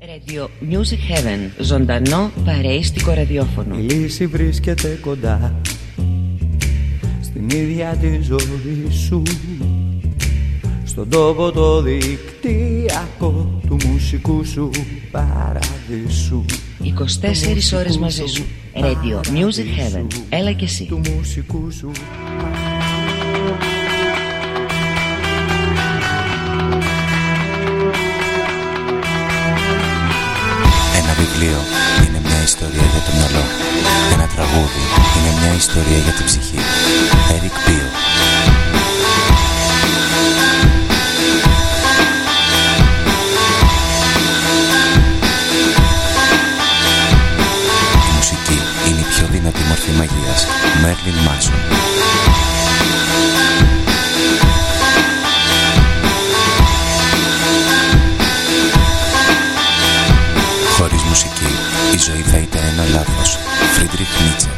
Radio Music Heaven, ζωντανό παρέιστικο ραδιόφωνο. Η λύση βρίσκεται κοντά στην ίδια τη ζωή σου στον τόπο το δικτυακό του μουσικού σου παραδείσου 24 ώρες μαζί σου. Radio Music Heaven. Έλα και εσύ. του μουσικού σου βιβλίο είναι μια ιστορία για το μυαλό. Ένα τραγούδι είναι μια ιστορία για την ψυχή. Eric Pio. Η μουσική είναι η πιο δυνατή μορφή μαγείας. Merlin Manson. Η ζωή θα ήταν ένα λάθος. Φρίντριχ Νίτσε.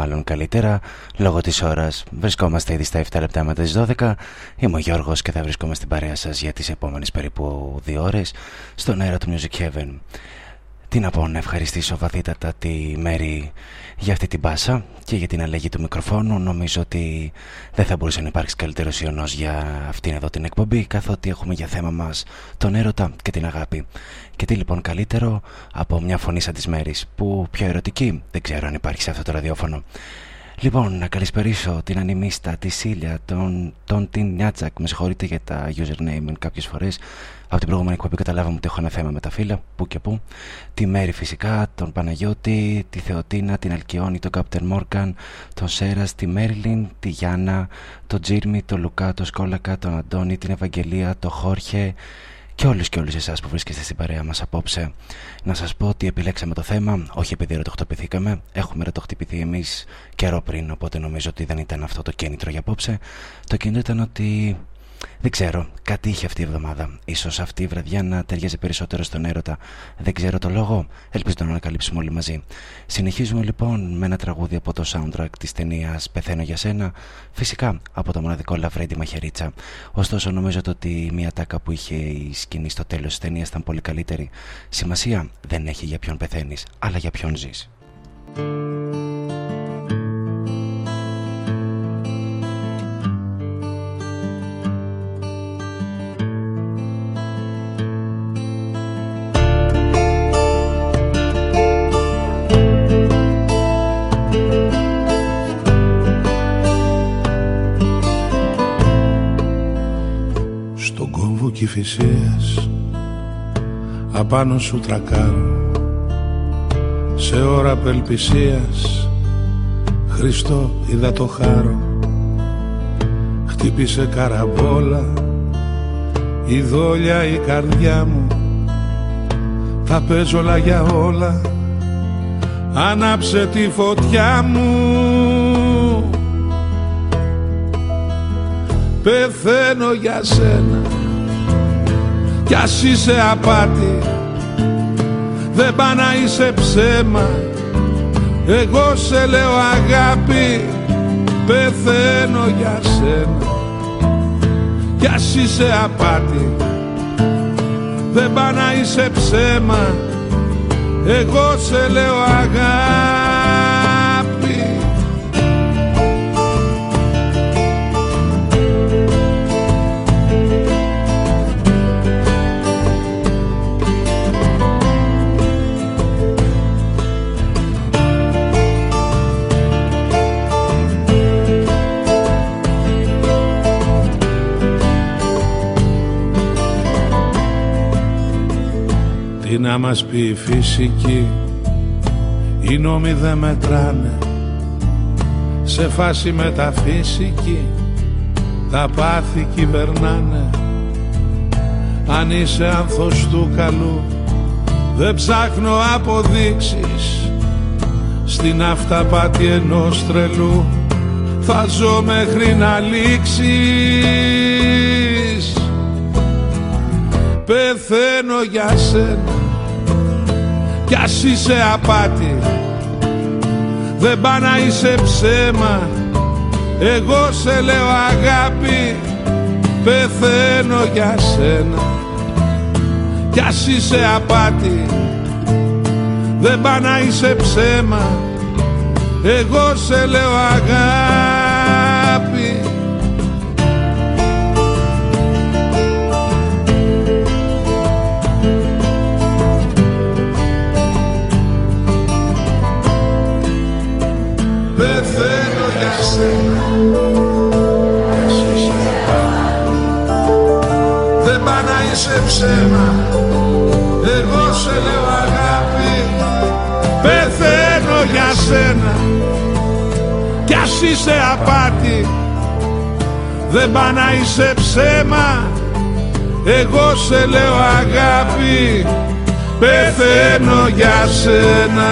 Μάλλον καλύτερα Λόγω της ώρας βρισκόμαστε ήδη στα 7 λεπτά μετά τις 12 Είμαι ο Γιώργος και θα βρισκόμαστε στην παρέα σας για τις επόμενες περίπου 2 ώρες Στον αέρα του Music Heaven Τι να πω, να ευχαριστήσω βαθύτατα τη Μέρη για αυτή την πάσα και για την αλλαγή του μικροφόνου. Νομίζω ότι δεν θα μπορούσε να υπάρξει καλύτερος ιονός για αυτήν εδώ την εκπομπή, καθότι έχουμε για θέμα μας τον έρωτα και την αγάπη. Και τι λοιπόν καλύτερο από μια φωνή σαν της Μέρης, που πιο ερωτική δεν ξέρω αν υπάρχει σε αυτό το ραδιόφωνο. Λοιπόν, να καλησπερίσω την Ανιμίστα, τη Σίλια, τον, τον Την Νιάτσακ. Με συγχωρείτε για τα username κάποιες φορές. Από την προηγούμενη εκπομπή καταλάβαμε ότι έχω ένα θέμα με τα φύλλα, που και που. Τη Μέρη φυσικά, τον Παναγιώτη, τη Θεοτίνα, την Αλκιόνη, τον Κάπτερ Μόρκαν, τον Σέρας, τη Μέρλιν, τη Γιάννα, τον Τζίρμι, τον Λουκά, τον Σκόλακα, τον Αντώνη, την Ευαγγελία, τον Χόρχε, και όλους και όλους εσάς που βρίσκεστε στην παρέα μας απόψε να σας πω ότι επιλέξαμε το θέμα. Όχι επειδή ρωτοχτυπηθήκαμε έχουμε ρωτοχτυπηθεί εμείς καιρό πριν οπότε νομίζω ότι δεν ήταν αυτό το κίνητρο για απόψε. Το κίνητρο ήταν ότι δεν ξέρω, κάτι είχε αυτή η εβδομάδα. Ίσως αυτή η βραδιά να ταιριάζει περισσότερο στον έρωτα. Δεν ξέρω το λόγο. Ελπίζω να ανακαλύψουμε όλοι μαζί. Συνεχίζουμε λοιπόν με ένα τραγούδι από το soundtrack της ταινίας Πεθαίνω για σένα. Φυσικά από το μοναδικό Λαβρέντι Μαχαιρίτσα. Ωστόσο νομίζω ότι μια τάκα που είχε η σκηνή στο τέλος της ταινίας ήταν πολύ καλύτερη. Σημασία δεν έχει για ποιον πεθαίνεις, αλλά για ποιον ζεις. Κηφισίας απάνω σου τρακάρω σε ώρα απελπισίας. Χριστό είδα το χάρο. Χτύπησε καραβόλα η δόλια η καρδιά μου. Θα παίζω όλα για όλα άναψε τη φωτιά μου. Πεθαίνω για σένα κι ας είσαι απάτη. Δεν πά να είσαι ψέμα. Εγώ σε λέω αγάπη. Πεθαίνω για σένα. Κι ας είσαι απάτη. Δεν πά να είσαι ψέμα. Εγώ σε λέω αγάπη να μας πει η φυσική. Οι νόμοι δεν μετράνε. Σε φάση μεταφυσική Τα πάθη κυβερνάνε. Αν είσαι άνθος του καλού Δεν ψάχνω αποδείξεις. Στην αυταπάτη ενός τρελού Θα ζω μέχρι να λήξεις. Πεθαίνω για σένα κι ας είσαι απάτη. Δεν πά να είσαι ψέμα. Εγώ σε λέω αγάπη. Πεθαίνω για σένα. Κι ας είσαι απάτη. Δεν πά να είσαι ψέμα. Εγώ σε λέω αγάπη είσαι ψέμα Εγώ σε λέω αγάπη. Πεθαίνω για σένα. Κι ας είσαι απάτη. Δεν πά να είσαι ψέμα. Εγώ σε λέω αγάπη. Πεθαίνω για σένα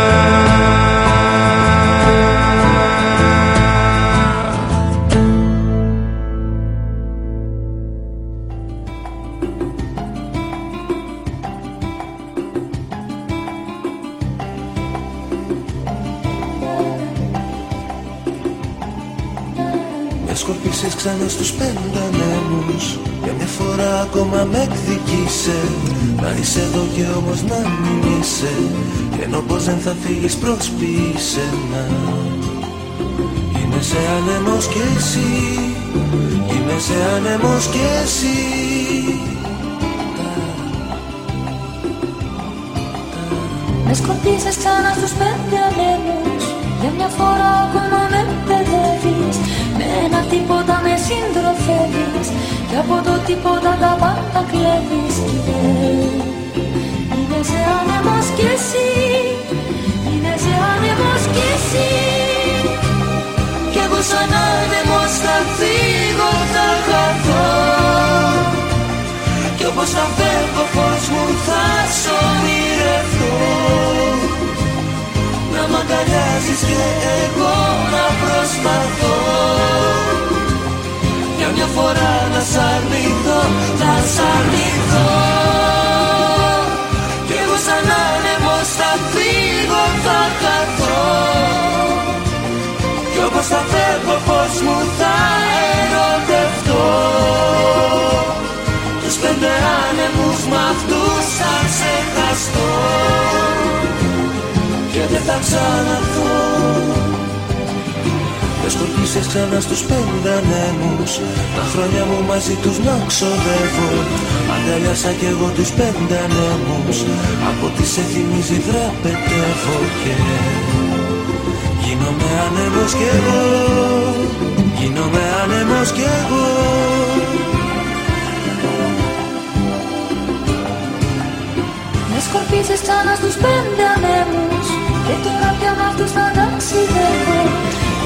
στους πέντε ανέμους Για μια φορά ακόμα με εκδικήσε. Να είσαι εδώ και όμως να μην είσαι. Και ενώ πως δεν θα φύγεις προσποιείσαι να Είμαι σε άνεμος κι εσύ. Είμαι σε άνεμος κι εσύ. Με σκορπίσες ξανά στους πέντε ανέμους Για μια φορά ακόμα με παιδεύεις Με ένα τίποτα με συντροφεύεις. Και από το τίποτα τα πάντα κλέβεις Και είναι σε άνεμος κι εσύ. Είναι σε άνεμος κι εσύ. Κι εγώ σαν άνεμος θα φύγω θα χαθώ. Κι όπως θα φεύγω φως μου θα σ' ονειρευτώ Να μ' αγκαλιάζεις και εγώ να προσπαθώ. Για μια φορά να σ' αρνηθώ, θα σ' αρνηθώ. Κι εγώ σαν άνεμος θα φύγω, θα χαθώ. Κι όπως θα φεύγω φως μου θα ερωτευτώ. Τους πέντε άνεμους μ' αυτούς θα ξεχαστώ Και δεν θα ξαναρθώ. Με σκορπίσες ξανά στους πέντε ανέμους Τα χρόνια μου μαζί τους να ξοδεύω. Αγκαλιάσα κι εγώ τους πέντε ανέμους Από τις σε θυμίζει δραπετεύω και Γίνομαι άνεμος κι εγώ. Γίνομαι άνεμος κι εγώ. Με σκορπίσες ξανά στους πέντε ανέμους Και τώρα πια μ' αυτούς θα ταξιδεύω.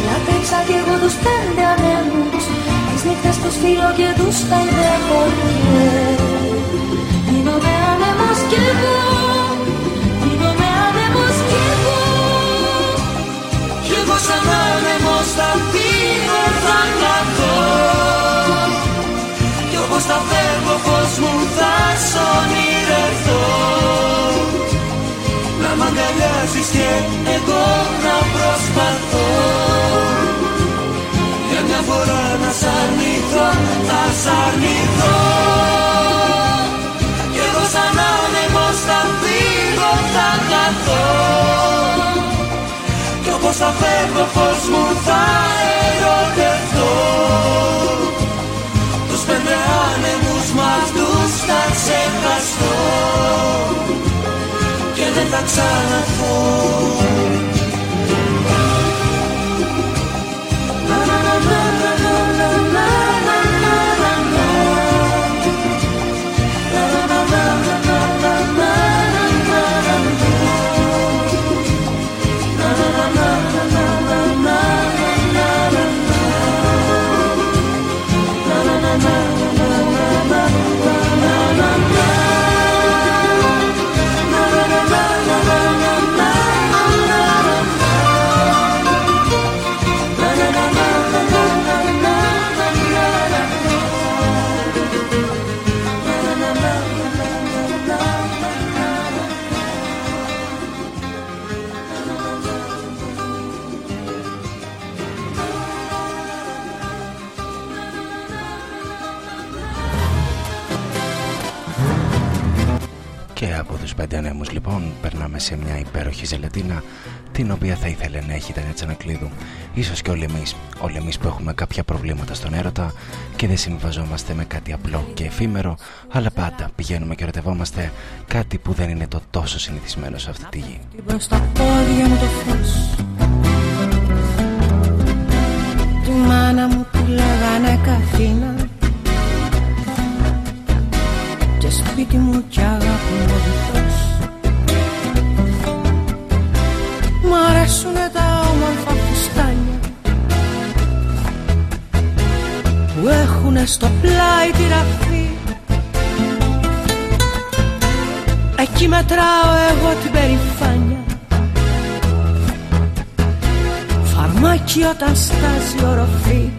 Λάτρεψα κι εγώ τους πέντε ανέμους Τις νύχτες τους φίλω και τους χαϊδεύω Γίνομαι άνεμος κι εγώ. Γίνομαι άνεμος κι εγώ. Κι εγώ σαν άνεμος θα φύγω θα καθώ Κι όπως θα φεύγω φως μου θα σ' ονειρευτώ. Να μ' αγκαλιάζεις και εγώ να προσπαθώ. Για μια φορά να σ' αρνηθώ, θα σ' αρνηθώ. Κι εγώ σαν άνεμος θα φύγω, θα χαθώ κι όπως θα φεύγω φως μου θα ερωτευτώ. Τους πέντε άνεμους μ' αυτούς θα ξεχαστώ. Και δεν θα ξαναρθώ από τους πέντε ανέμους λοιπόν περνάμε σε μια υπέροχη ζελετίνα την οποία θα ήθελε να έχει η Τανιά Τσανακλείδου. Ίσως και όλοι εμείς, όλοι εμείς που έχουμε κάποια προβλήματα στον έρωτα και δεν συμβαζόμαστε με κάτι απλό και εφήμερο αλλά πάντα πηγαίνουμε και ερωτευόμαστε κάτι που δεν είναι το τόσο συνηθισμένο σε αυτή τη γη. Μπρος στα πόδια μου το φως Τη μάνα μου που λέγανε καθήνα Και σπίτι σπίτι μου κι αγάπη μου Μ' αρέσουνε τα όμορφα φουστάνια Που έχουνε στο πλάι τη ραφή. Εκεί μετράω εγώ την περηφάνια Φαρμάκι όταν στάζει οροφή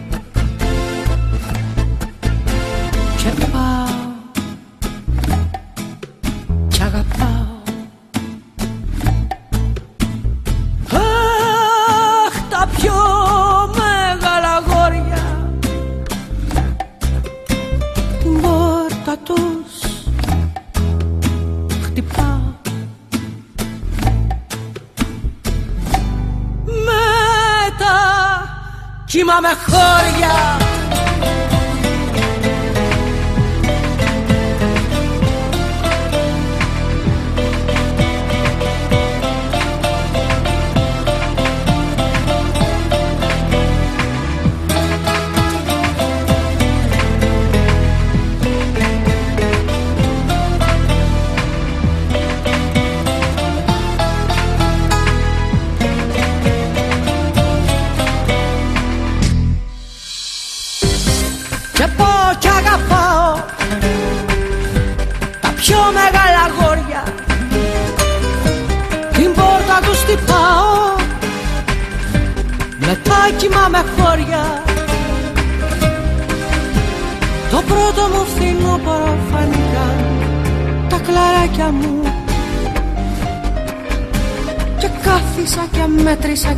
Yeah.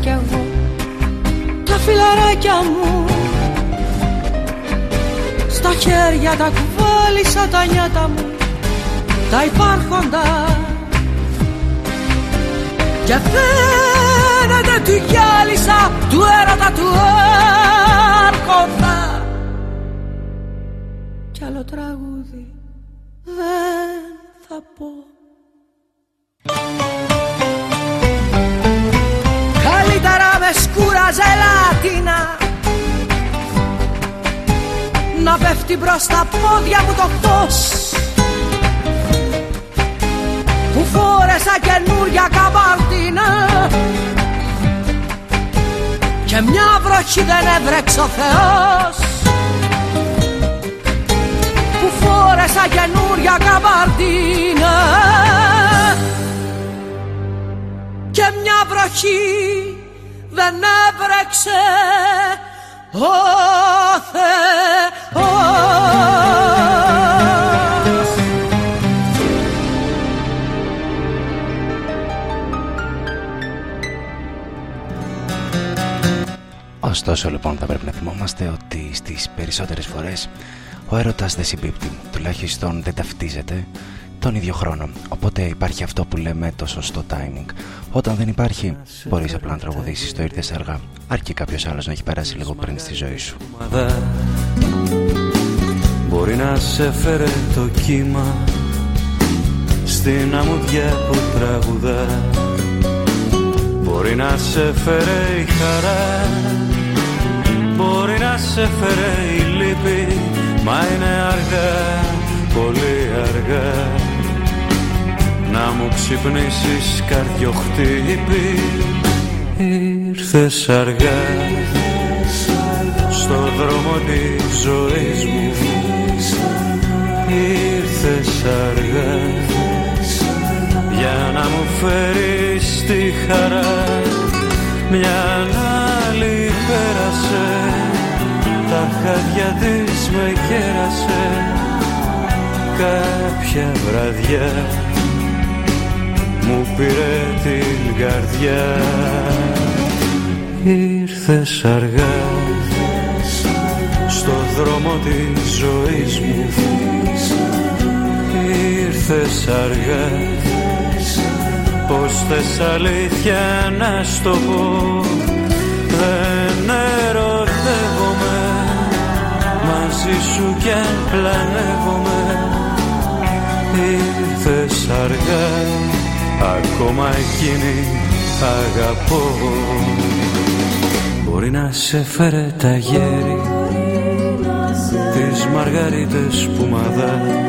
Κι εγώ Τα φιλαράκια μου. Στα χέρια τα κουβάλισα τα νιάτα μου Τα υπάρχοντα. Και φαίνεται του γυάλισα Του έρωτα του άρχοντα. Κι άλλο τραγούδι στα πόδια μου το φως. Που φόρεσα καινούρια καμπάρτινα και μια βροχή δεν έβρεξε ο Θεός. Που φόρεσα καινούρια καμπάρτινα και μια βροχή δεν έβρεξε ο Θεός Ωστόσο λοιπόν θα πρέπει να θυμόμαστε ότι στις περισσότερες φορές ο έρωτας δεν συμπίπτει, τουλάχιστον δεν ταυτίζεται τον ίδιο χρόνο. Οπότε υπάρχει αυτό που λέμε το σωστό timing. Όταν δεν υπάρχει, μπορείς απλά να τραγουδήσεις το ήρθες αργά. Αρκεί κάποιος άλλος να έχει περάσει λίγο πριν στη ζωή σου. Μπορεί να σε φέρε το κύμα στην αμμουδιά που τραγουδάς Μπορεί να σε φέρε η χαρά Μπορεί να σε φέρε η λύπη Μα είναι αργά, πολύ αργά. Να μου ξυπνήσεις καρδιοχτύπη Ήρθες αργά. Στο δρόμο της ζωής μου Ήρθες αργά. Για να μου φέρεις τη χαρά Μια άλλη πέρασε Τα χάδια της με κέρασε. Κάποια βραδιά Μου πήρε την καρδιά. Ήρθες αργά Στο δρόμο της ζωής μου. Ήρθες αργά Πως θες αλήθεια να στο πω. Δεν Μαζί σου κι αν πλανεύομαι. Ήρθες αργά Ακόμα εκείνη αγαπώ. Μπορεί να σε φέρε τα γέρι Τις μαργαρίτες που μαδά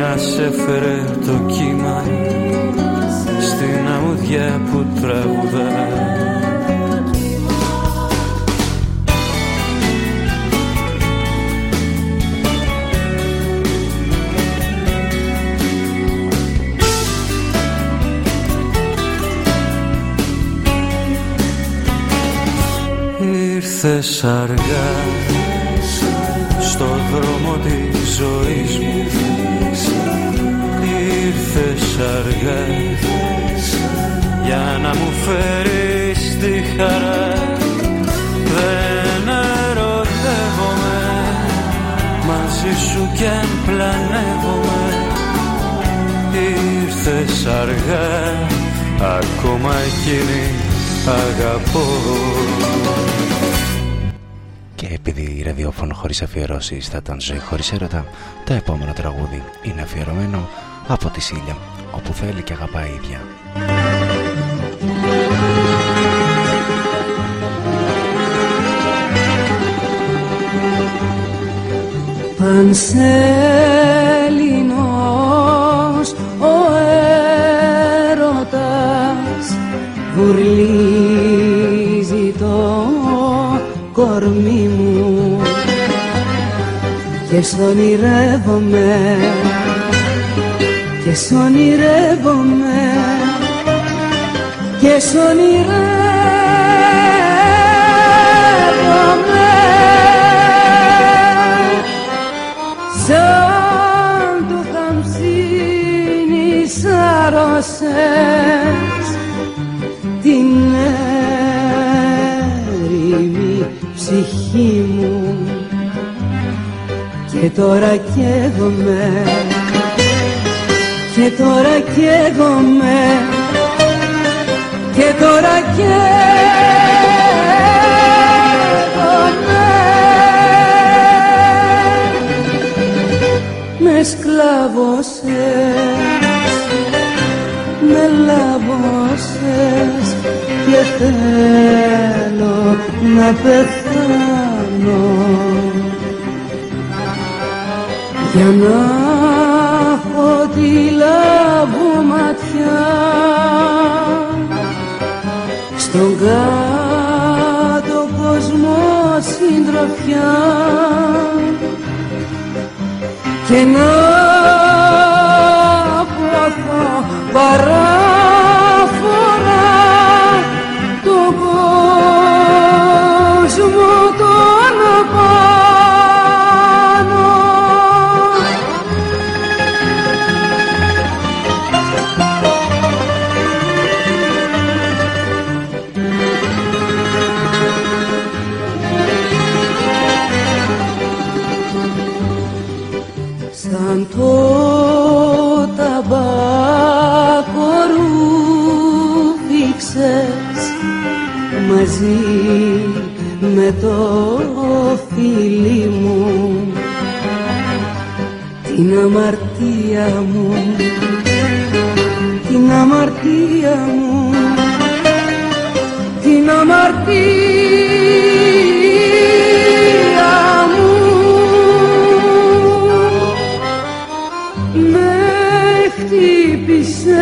να σε φέρε το κύμα στην αμμουδιά που τραγουδά Ήρθες αργά στο δρόμο της ζωής μου. Ήρθες αργά για να μου φέρεις τη χαρά. Δεν ερωτεύομαι μαζί σου κι αν πλανεύομαι. Ήρθες αργά ακόμα εκείνη αγαπώ ραδιόφωνο χωρίς αφιερώσεις. Θα ήταν ζωή χωρίς έρωτα, το επόμενο τραγούδι είναι αφιερωμένο από τη Σίλια, όπου θέλει και αγαπάει ίδια. Πανσέλινος ο έρωτας βουρλίζει το κορμί μου και σ' ονειρεύομαι και σ' ονειρεύομαι και σ' ονειρεύομαι. Σαν το χαμσίνι σάρωσες τώρα καίγομαι και τώρα καίγομαι και τώρα καίγομαι με σκλάβωσες με λάβωσες και θέλω να πεθάνω για να έχω τη λαβωματιά στον κάτω κόσμο συντροφιά. Και να ποθώ παράφορα αμαρτία μου. Την αμαρτία μου. Την αμαρτία μου. Με χτύπησες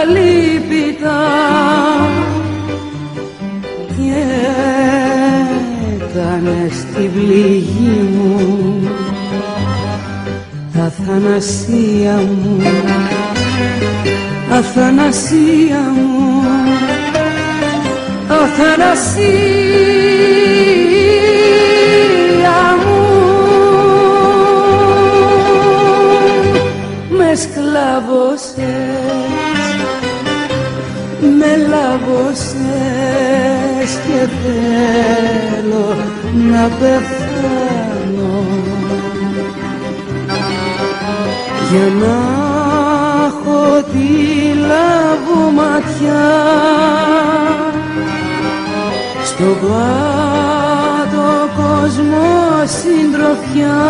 αλίπητα και έκανες την πληγή μου αθανασία μου αθανασία μου αθανασία μου. Με σκλάβωσες με λάβωσες και θέλω να πεθάνω για να έχω τη λαβωματιά στον κάτω κόσμο συντροφιά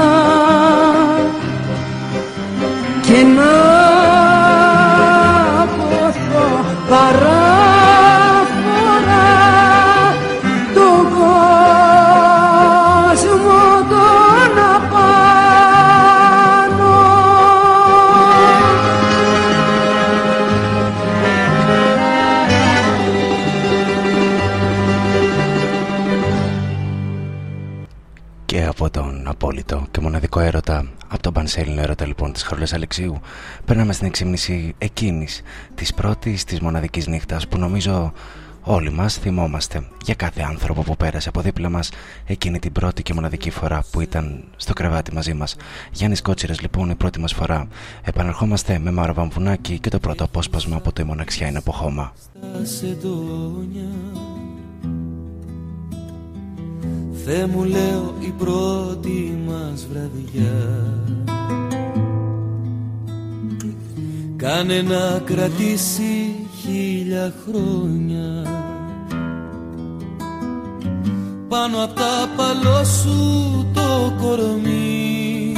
από τον πανσέλινο έρωτα λοιπόν της Χαρούλας Αλεξίου. Περνάμε στην εξήμνηση εκείνης της πρώτης της μοναδικής νύχτας που νομίζω όλοι μας θυμόμαστε για κάθε άνθρωπο που πέρασε από δίπλα μας εκείνη την πρώτη και μοναδική φορά που ήταν στο κρεβάτι μαζί μας. Γιάννης Κότσιρας λοιπόν η πρώτη μας φορά. Επαναρχόμαστε με Μάρο Βαμβουνάκη και το πρώτο απόσπασμα από το «Η μοναξιά είναι από χώμα» Θε μου λέω η πρώτη μας βραδιά Κάνε να κρατήσει χίλια χρόνια. Πάνω απ' τα παλό σου το κορμί.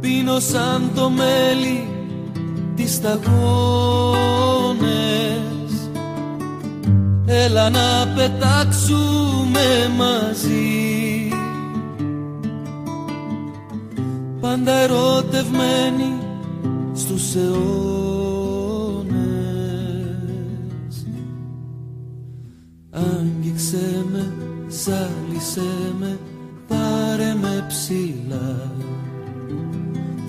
Πίνω σαν το μέλι τις σταγόνες. Έλα να πετάξουμε μαζί Πάντα ερωτευμένοι στους αιώνες. Άγγιξέ με, ζάλισέ με, πάρε με ψηλά.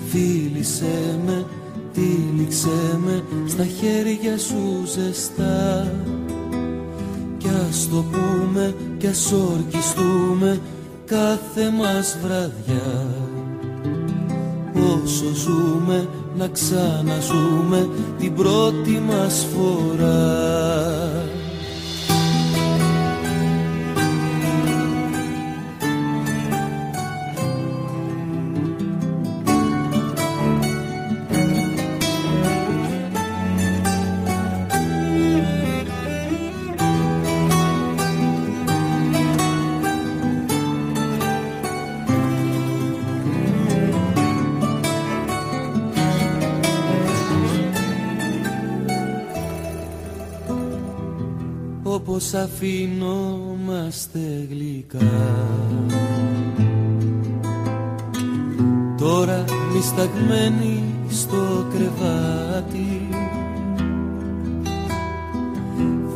Φίλησέ με, τύλιξέ με, στα χέρια σου ζεστά. Κι ας το πούμε κι ας ορκιστούμε κάθε μας βραδιά Όσο ζούμε να ξαναζούμε την πρώτη μας φορά πως αφήνομαστε γλυκά. Τώρα μισταγμένοι στο κρεβάτι.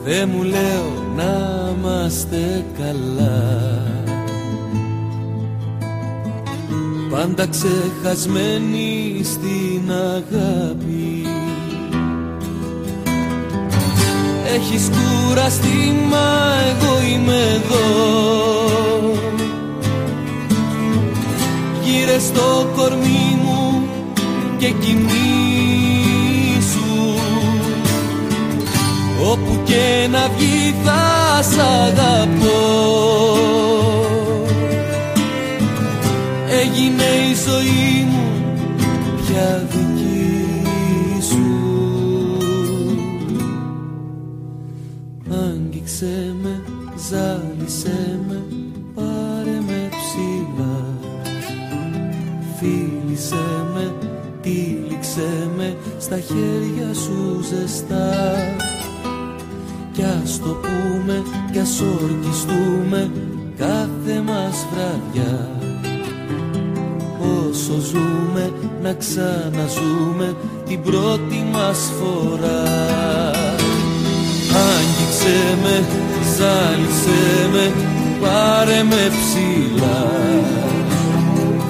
Δε μου λέω να είμαστε καλά. Πάντα ξεχασμένοι στην αγάπη Έχεις κουραστεί μα εγώ είμαι εδώ. Γύρε στο κορμί μου και κοιμήσου. Όπου και να βγει θα σ' αγαπώ. Έγινε η ζωή μου στα χέρια σου ζεστά. Κι ας το πούμε, κι ας ορκιστούμε κάθε μας βραδιά. Όσο ζούμε να ξαναζούμε την πρώτη μας φορά. Άγγιξε με ζάλισε με, πάρε με ψηλά.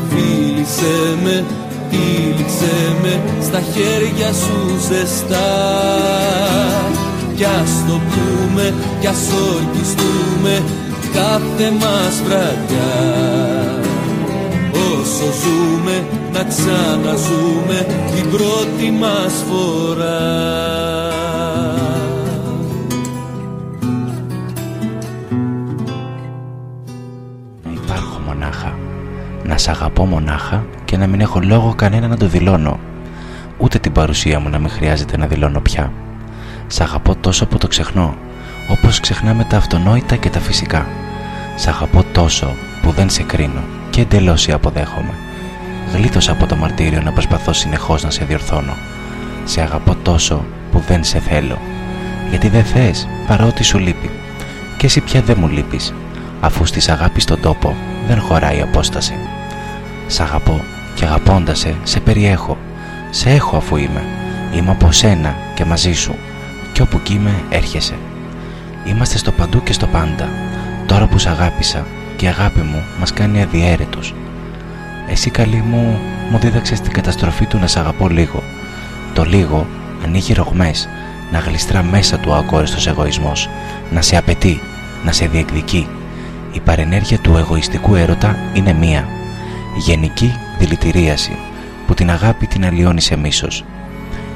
Φίλησέ με, τύλιξέ με, στα χέρια σου ζεστά. Κι ας το πούμε, κι ας ορκιστούμε κάθε μας βραδιά. Όσο ζούμε, να ξαναζούμε την πρώτη μας φορά. Σ' αγαπώ μονάχα και να μην έχω λόγο κανένα να το δηλώνω. Ούτε την παρουσία μου να μην χρειάζεται να δηλώνω πια. Σ' αγαπώ τόσο που το ξεχνώ, όπως ξεχνάμε τα αυτονόητα και τα φυσικά. Σ' αγαπώ τόσο που δεν σε κρίνω και εντελώς σε αποδέχομαι. Γλίτωσα από το μαρτύριο να προσπαθώ συνεχώς να σε διορθώνω. Σε αγαπώ τόσο που δεν σε θέλω. Γιατί δεν θες παρότι σου λείπει. Και εσύ πια δεν μου λείπεις, αφού στις αγάπης στον τόπο δεν χωράει απόσταση. Σ' αγαπώ και αγαπώντας σε, σε περιέχω. Σε έχω αφού είμαι. Είμαι από σένα και μαζί σου. Κι όπου είμαι έρχεσαι. Είμαστε στο παντού και στο πάντα. Τώρα που σ' αγάπησα, και η αγάπη μου μας κάνει αδιέρετους. Εσύ καλή μου μου δίδαξες την καταστροφή του να σ' αγαπώ λίγο. Το λίγο ανοίγει ρογμές, να γλιστρά μέσα του ο ακόριστος εγωισμός, να σε απαιτεί, να σε διεκδικεί. Η παρενέργεια του εγωιστικού έρωτα είναι μία. Γενική δηλητηρίαση που την αγάπη την αλλοιώνει σε μίσος.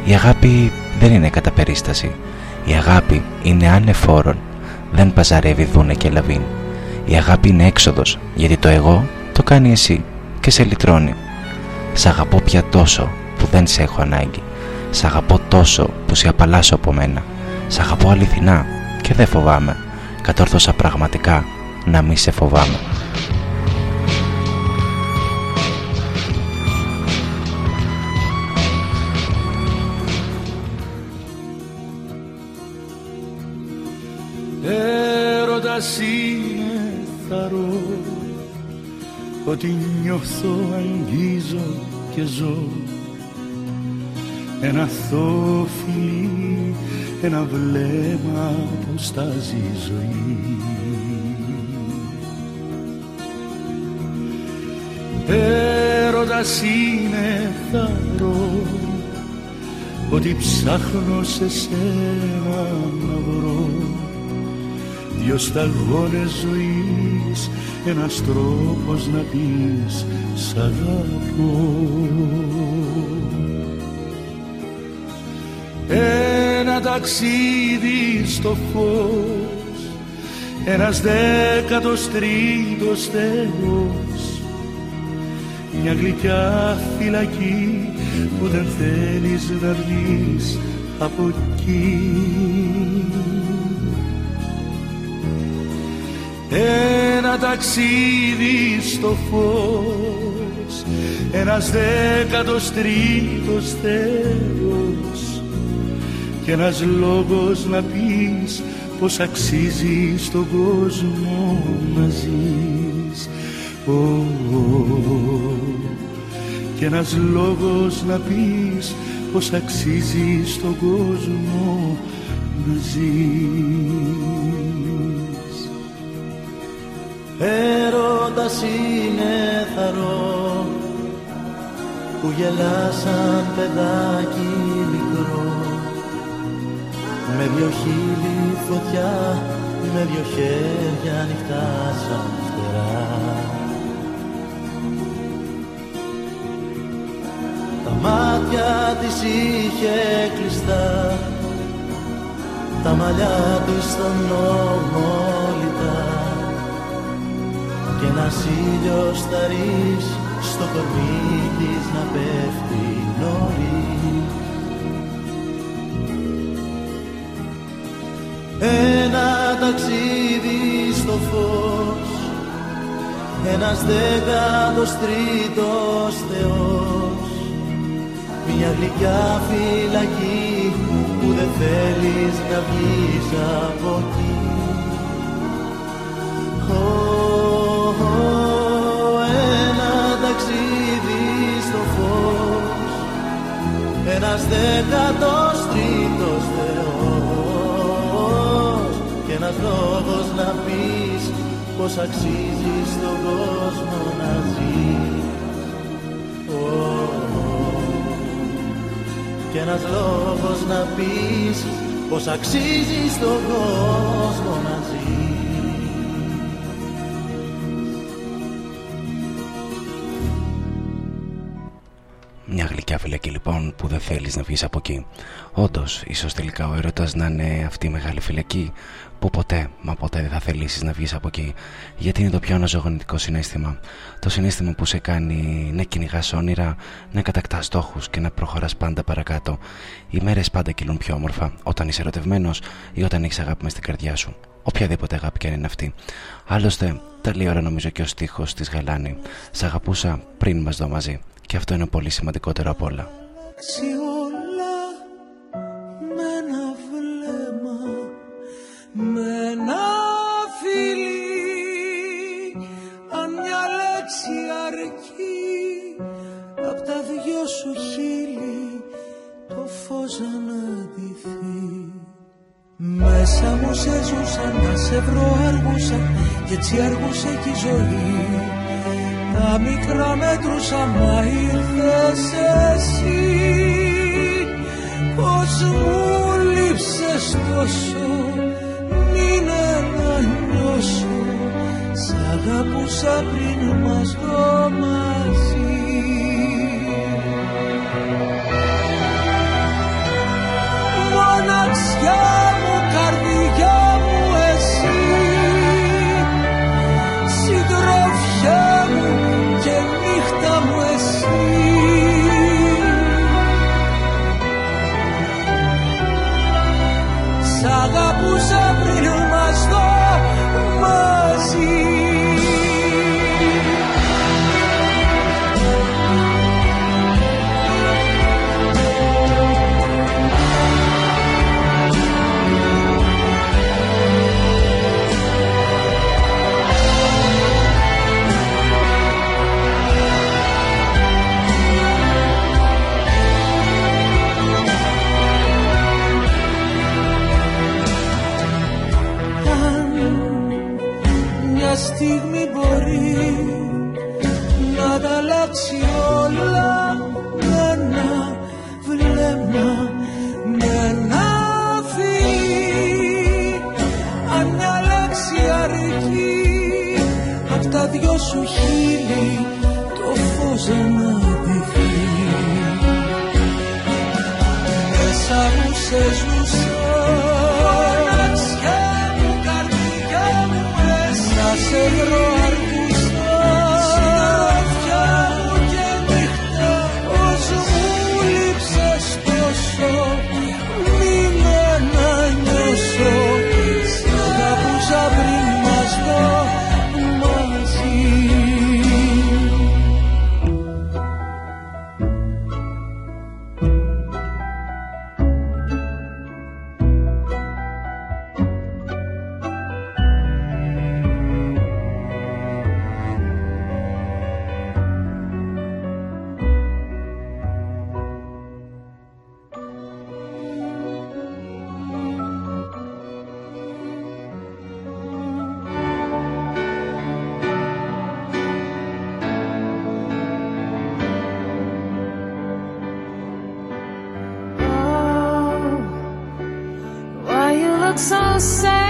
Η αγάπη δεν είναι κατά περίσταση. Η αγάπη είναι ανεφόρον. Δεν παζαρεύει δούνε και λαβίν. Η αγάπη είναι έξοδος γιατί το εγώ το κάνει εσύ και σε λυτρώνει. Σ' αγαπώ πια τόσο που δεν σε έχω ανάγκη. Σ' αγαπώ τόσο που σε απαλλάσσω από μένα. Σ' αγαπώ αληθινά και δεν φοβάμαι. Κατόρθωσα πραγματικά να μη σε φοβάμαι. Είναι θαρό ότι νιώθω, αγγίζω και ζω. Ένα θόφιλι, ένα βλέμμα που στάζει ζωή. Έρωτας είναι θαρό ότι ψάχνω σε σένα να βρω δυο σταγόνες ζωής ένας τρόπος να πεις σ' αγαπώ ένα ταξίδι στο φως ένας δέκατος τρίτος Θεός μια γλυκιά φυλακή που δεν θέλεις να βγεις από εκεί ένα ταξίδι στο φως ένας δέκατος τρίτος Θεός. Και ένας λόγος να πεις πως αξίζει στον κόσμο να ζεις. Oh, και ένας λόγος να πεις πως αξίζει στον κόσμο να ζεις Έρωτας είναι θαρό που γελάσαν παιδάκι μικρό με δυο χείλη φωτιά, με δυο χέρια ανοιχτά σαν φτερά. Τα μάτια της είχε κλειστά, τα μαλλιά του στον νόμο και ένας ήλιος θαρής στο κορμί της να πέφτει νωρίς. Ένα ταξίδι στο φως ένας δέκατος τρίτος Θεός μια γλυκιά φυλακή που δεν θέλεις να βγεις από εκεί ένας δέκατος τρίτος Θεός. Και ένας λόγος να πεις πως αξίζει στον κόσμο να ζεις. Και ένας λόγος να πεις πως αξίζει στον κόσμο να ζεις φυλακή λοιπόν που δεν θέλεις να βγεις από εκεί. Όντως, ίσως τελικά ο έρωτας να είναι αυτή η μεγάλη φυλακή που ποτέ, μα ποτέ δεν θα θελήσεις να βγεις από εκεί. Γιατί είναι το πιο αναζωογονητικό συνέστημα. Το συνέστημα που σε κάνει να κυνηγάς όνειρα, να κατακτάς στόχους και να προχωράς πάντα παρακάτω. Οι μέρες πάντα κυλούν πιο όμορφα όταν είσαι ερωτευμένος ή όταν έχεις αγάπη μες στην καρδιά σου. Οποιαδήποτε αγάπη και αν είναι αυτή. Άλλωστε, τα ώρα νομίζω και ο στίχος της Γαλάνη. Σ' αγαπούσα πριν μας δω μαζί. Και αυτό είναι πολύ σημαντικότερο από όλα. όλα με ένα βλέμμα, με ένα φιλί, αν μια λέξη αρκεί, απ' τα δυο σου χείλη το φως αναδυθεί. Μέσα μου σε ζούσα να σε βρω αργούσα και έτσι αργούσε και η ζωή Τα μικρά μέτρουσα μα ήρθες εσύ. Πως μου λείψες τόσο μείνε να νιώσω Σ' αγαπούσα πριν μας δω μαζί. Μοναξιά στιγμή μπορεί να τα αλλάξει όλα ένα βλέμμα, με. Αν αλλάξει αρκεί δυο σου χείλη το φως να τη φύγει. Μου σε você.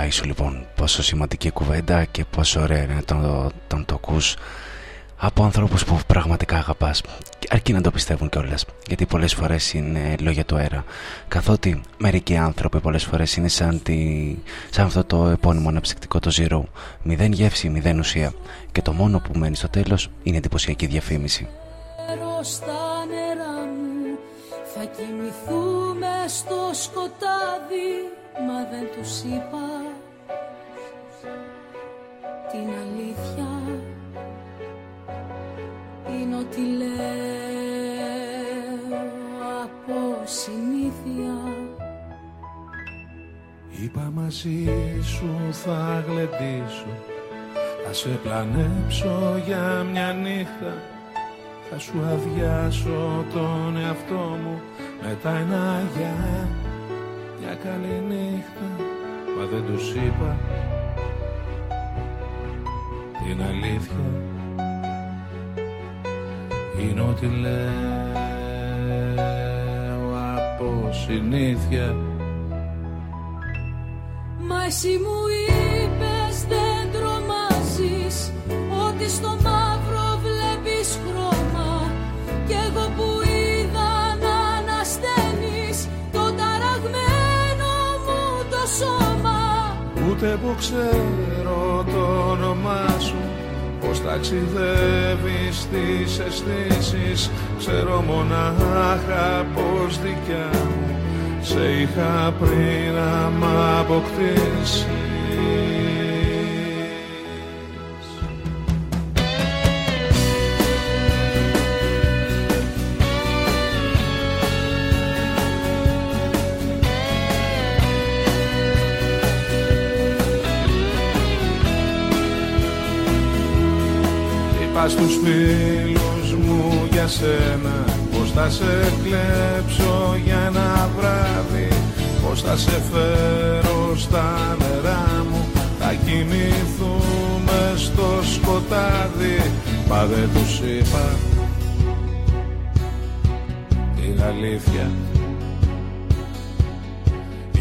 Πλάι σου λοιπόν Πόσο σημαντική κουβέντα και πόσο ωραία είναι τον, τον το ακούς από ανθρώπους που πραγματικά αγαπάς. Αρκεί να το πιστεύουν κιόλας. γιατί πολλές φορές είναι λόγια του αέρα. Καθότι μερικοί άνθρωποι πολλές φορές είναι σαν, τη, σαν αυτό το επώνυμο αναψυκτικό το zero. Μηδέν γεύση, μηδέν ουσία. Και το μόνο που μένει στο τέλος είναι εντυπωσιακή διαφήμιση. Στα νερά μου θα κοιμηθούμε στο σκοτάδι μα δεν τους είπα την αλήθεια. Είναι ότι λέω από συνήθεια. Είπα μαζί σου θα γλεντήσω Θα σε πλανέψω για μια νύχτα. Θα σου αδειάσω τον εαυτό μου Μετά ένα γεια Μια καλή νύχτα Μα δεν τους είπα. Την αλήθεια. Είναι ότι λέω από συνήθεια. Μα εσύ μου είπες δεν τρομάζεις Ότι στο Ούτε που ξέρω το όνομά σου Πως ταξιδεύεις στις αισθήσεις. Ξέρω μονάχα πως δικιά μου Σε είχα πριν να μ' αποκτήσεις στους φίλους μου για σένα. Πως θα σε κλέψω για ένα βράδυ Πως θα σε φέρω στα νερά μου. Θα κοιμηθούμε στο σκοτάδι Μα δεν τους είπα Την αλήθεια.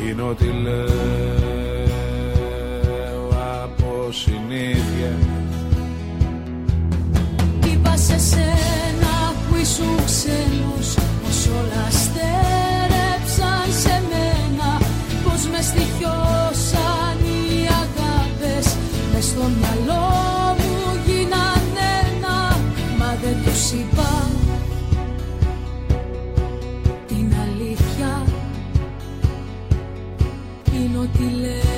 Είναι ότι λέω από συνήθεια. Είπα σε σένα που ήσουν ξένος Πως όλα στέρεψαν σε μένα Πως μες στοιχιώσαν οι αγάπες. Μες στο μυαλό μου γίναν ένα Μα δεν τους είπα Την αλήθεια. Είναι ότι λέω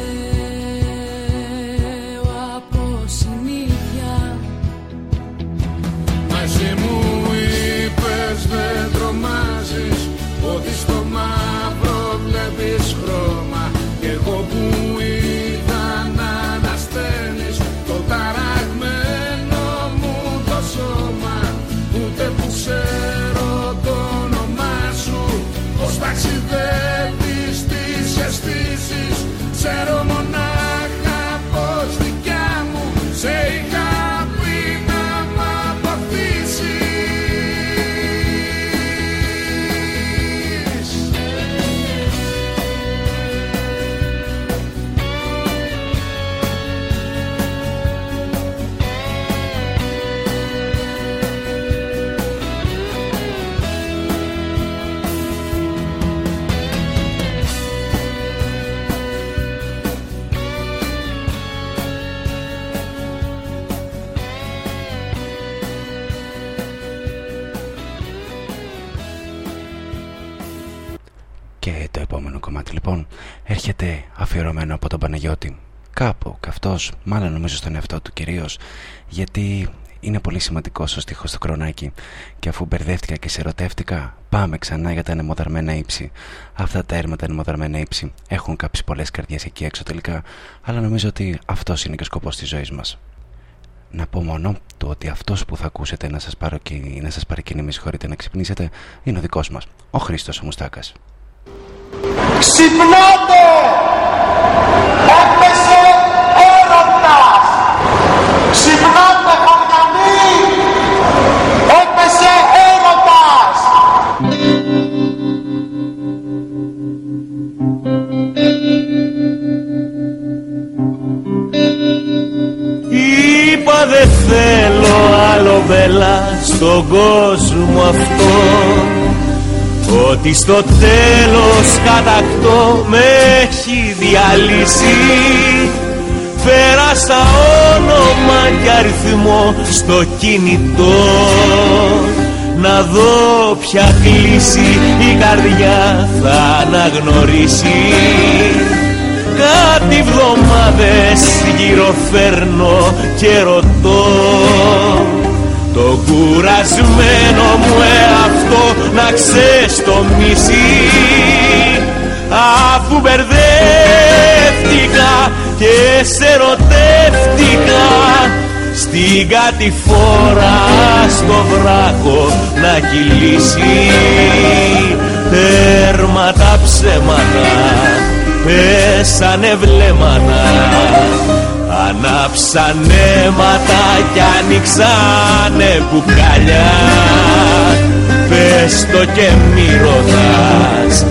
μάλλον νομίζω στον εαυτό του κυρίως, γιατί είναι πολύ σημαντικός ο στίχος στο κρονάκι και αφού μπερδεύτηκα και σε ερωτεύτηκα πάμε ξανά για τα ανεμοδαρμένα ύψη αυτά τα έρματα ανεμοδαρμένα ύψη έχουν κάψει πολλές καρδιές εκεί έξω τελικά αλλά νομίζω ότι αυτός είναι και ο σκοπός της ζωής μας να πω μόνο το ότι αυτός που θα ακούσετε να σας, πάρω και, να σας παρεκκίνει με συγχωρείτε να ξυπνήσετε είναι ο δικός μας, ο Χρήστος ο Μουστάκας Ξυπνάτε! Έπεσε έρωτας! Ξυπνάτε χαρτανοί! Έπεσε έρωτας! Είπα δεν θέλω άλλο μπελά στον κόσμο αυτό ότι στο τέλος κατακτώ με έχει διαλύσει Πέρασα όνομα και αριθμό στο κινητό. Να δω ποια κλίση η καρδιά θα αναγνωρίσει. Κάτι βδομάδες γύρω φέρνω και ρωτώ. Το κουρασμένο μου εαυτό να ξεστομίσει. Αφού μπερδεύτηκα και σε ερωτεύτηκα στην κατηφόρα στο βράχο να κυλήσει. Τέρμα τα ψέματα πέσανε βλέμματα Ανάψαν αίματα κι άνοιξανε μπουκαλιά Πες το και μη ρωτάς,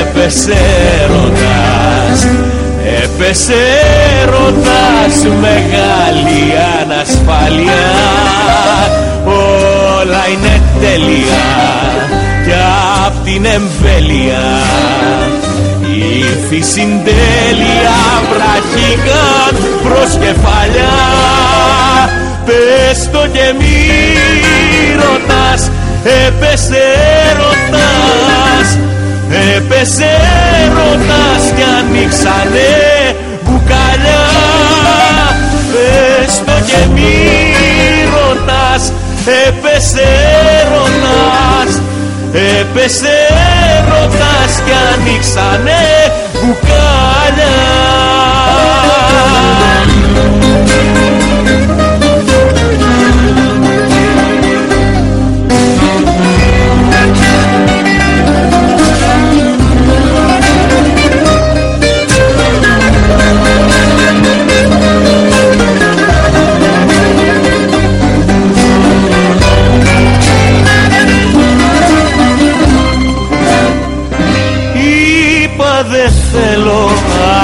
έπεσε ρωτάς Έπεσε ρωτάς μεγάλη ανασφάλεια. Όλα είναι τέλεια κι απ' την εμβέλεια. Ήρθη συντέλεια βραχήκαν προς κεφαλιά Πες το και μη ρωτάς Έπεσε ρωτάς Έπεσε ρωτάς κι ανοίξανε μπουκαλιά Πες το και μη ρωτάς. Έπεσε ρωτάς. Έπεσε ρωτάς κι ανοίξανε μπουκάλια δεν θέλω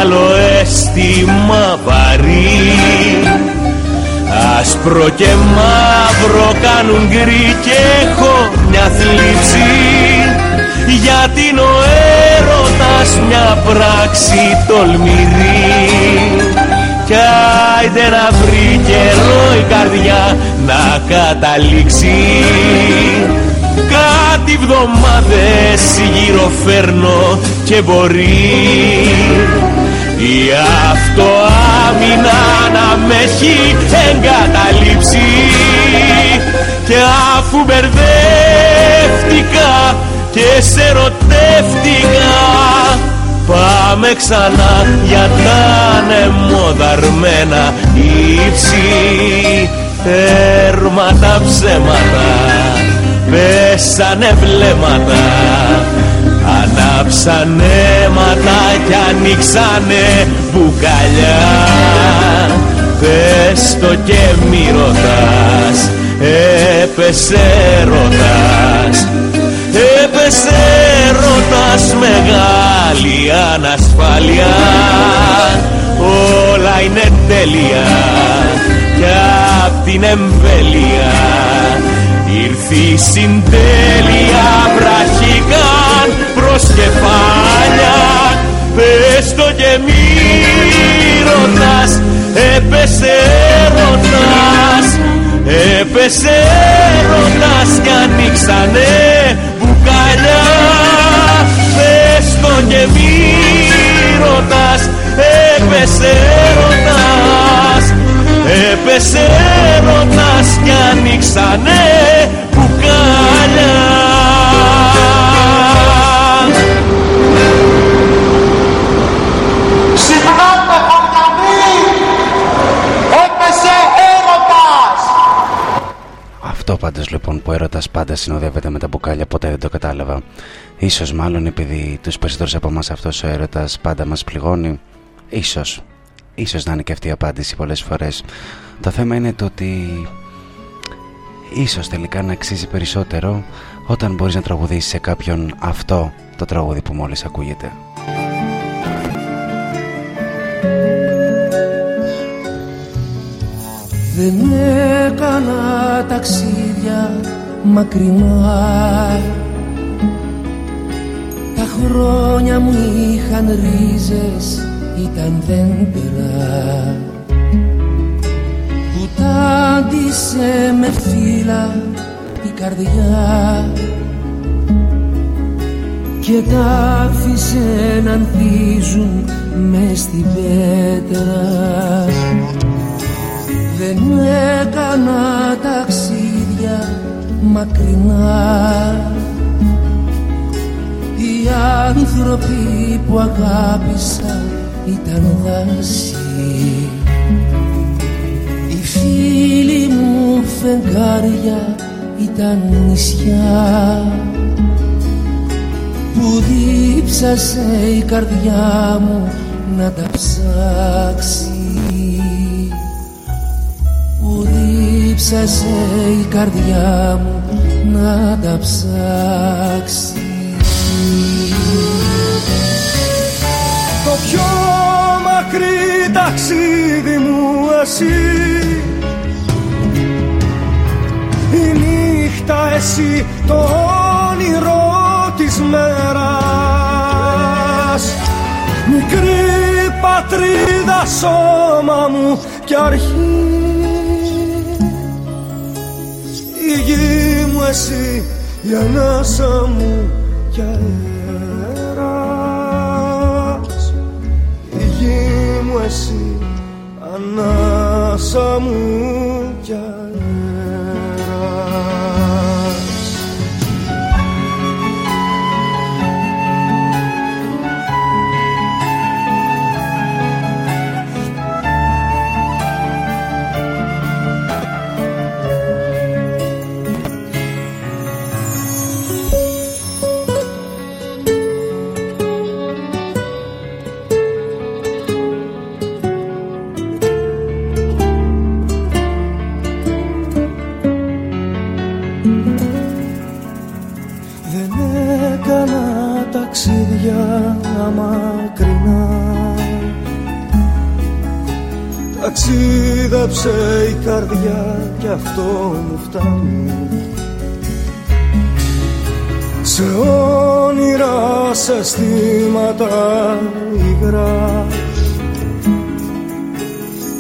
άλλο αίσθημα βαρύ. Άσπρο και μαύρο κάνουν γκρι και έχω μια θλίψη. Γιατί ο έρωτας μια πράξη τολμηρή. Κι άιντε να βρει καιρό η καρδιά να καταλήξει Κάτι βδομάδες γύρω φέρνω και μπορεί η αυτοάμυνα να με έχει εγκαταλείψει. Και αφού μπερδεύτηκα και σε ερωτεύτηκα Πάμε ξανά για τα νεμοδαρμένα ύψη. Τέρμα τα ψέματα πέσανε βλέμματα Ανάψαν αίματα κι ανοίξανε μπουκαλιά Πες το και μη ρωτάς, έπεσε ρωτάς. Έπεσε ρωτάς μεγάλη ανασφάλεια. Όλα είναι τέλεια κι απ' την εμβέλεια Ήρθει συντέλεια βραχήκαν προς κεφάλια Πες το και μη ρωτάς Έπεσε ρωτάς. Έπεσε ρωτάς κι ανοίξανε μπουκαλιά Πες το και μη ρωτάς Έπεσε ρωτάς Έπεσε ρωτάς κι ανοίξανε μπουκάλια. Ξυπνάτε χωριανοί Έπεσε έρωτας! Αυτό πάντως λοιπόν που έρωτας πάντα συνοδεύεται με τα μπουκάλια ποτέ δεν το κατάλαβα. Ίσως μάλλον επειδή τους περισσότερους από εμάς αυτός ο έρωτας πάντα μας πληγώνει Ίσως Ίσως να είναι και αυτή η απάντηση πολλές φορές. Το θέμα είναι το ότι Ίσως τελικά να αξίζει περισσότερο Όταν μπορείς να τραγουδήσεις σε κάποιον αυτό το τραγούδι που μόλις ακούγεται. Δεν έκανα ταξίδια μακρινά. Τα χρόνια μου είχαν ρίζες, ήταν δέντρα Που τάντισε με φύλλα η καρδιά και τα άφησε να ανθίζουν μες στην πέτρα. Δεν έκανα ταξίδια μακρινά. Οι άνθρωποι που αγάπησα ήταν δάση. Οι φίλοι μου φεγγάρια ήταν νησιά. Που δίψασε η καρδιά μου να τα ψάξει. Που δίψασε η καρδιά μου να τα ψάξει. Το πιο μακρύ ταξίδι μου εσύ. Η νύχτα εσύ το όνειρο της μέρας. Μικρή πατρίδα σώμα μου και αρχή. Η γη μου εσύ η ανάσα μου και αέρας ανάσα ταξίδεψε η καρδιά κι αυτό μου φτάνει. Σε όνειρα, σε αισθήματα υγρά.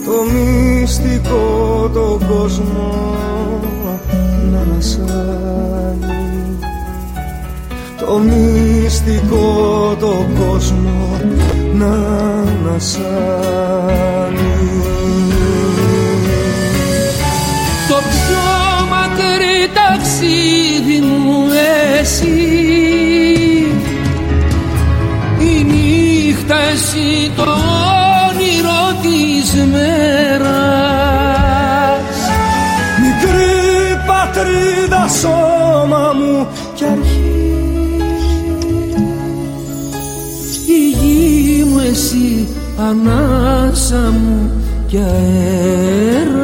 Το μυστικό το κόσμο να ανασάνει το μυστικό το κόσμο να ανασάνει ταξίδι μου εσύ. Η νύχτα εσύ το όνειρο της μέρας. Μικρή πατρίδα σώμα μου κι αρχή. Η γη μου εσύ ανάσα μου κι αέρας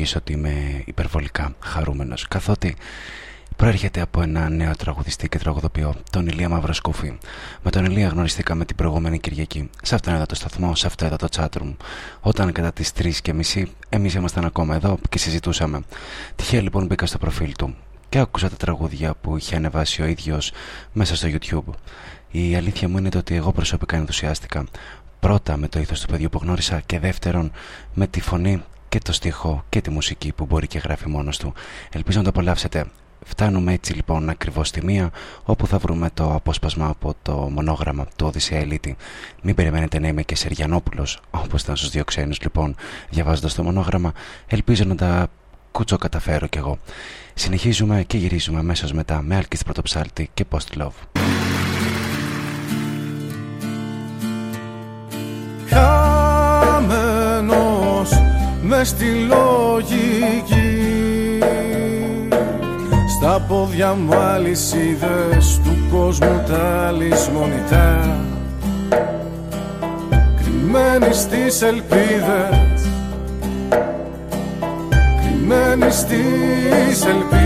ομολογήσω ότι είμαι υπερβολικά χαρούμενος καθότι προέρχεται από ένα νέο τραγουδιστή και τραγουδοποιό, τον Ηλία Μαυροσκούφη. Με τον Ηλία γνωριστήκαμε την προηγούμενη Κυριακή, σε αυτόν εδώ το σταθμό, σε αυτό εδώ το chatroom. Όταν κατά τις 3 και μισή εμείς ήμασταν ακόμα εδώ και συζητούσαμε. Τυχαία λοιπόν μπήκα στο προφίλ του και άκουσα τα τραγούδια που είχε ανεβάσει ο ίδιος μέσα στο YouTube. Η αλήθεια μου είναι ότι εγώ προσωπικά ενθουσιάστηκα. Πρώτα με το ήθος του παιδιού που γνώρισα και δεύτερον με τη φωνή και το στίχο και τη μουσική που μπορεί και γράφει μόνος του. Ελπίζω να το απολαύσετε. Φτάνουμε έτσι λοιπόν ακριβώς στη μία όπου θα βρούμε το απόσπασμα από το μονόγραμμα του Οδυσσέα Ελίτη. Μην περιμένετε να είμαι και Σεριανόπουλος όπως ήταν στους δύο ξένους λοιπόν διαβάζοντας το μονόγραμμα. Ελπίζω να τα κουτσό καταφέρω κι εγώ. Συνεχίζουμε και γυρίζουμε αμέσως μετά με Άλκης Πρωτοψάλτη και Post Love. Χαμένος με στη λογική. Στα πόδια μου αλυσίδες του κόσμου τα λησμονητά. Κρυμμένοι στις ελπίδες. Κρυμμένοι στις ελπίδες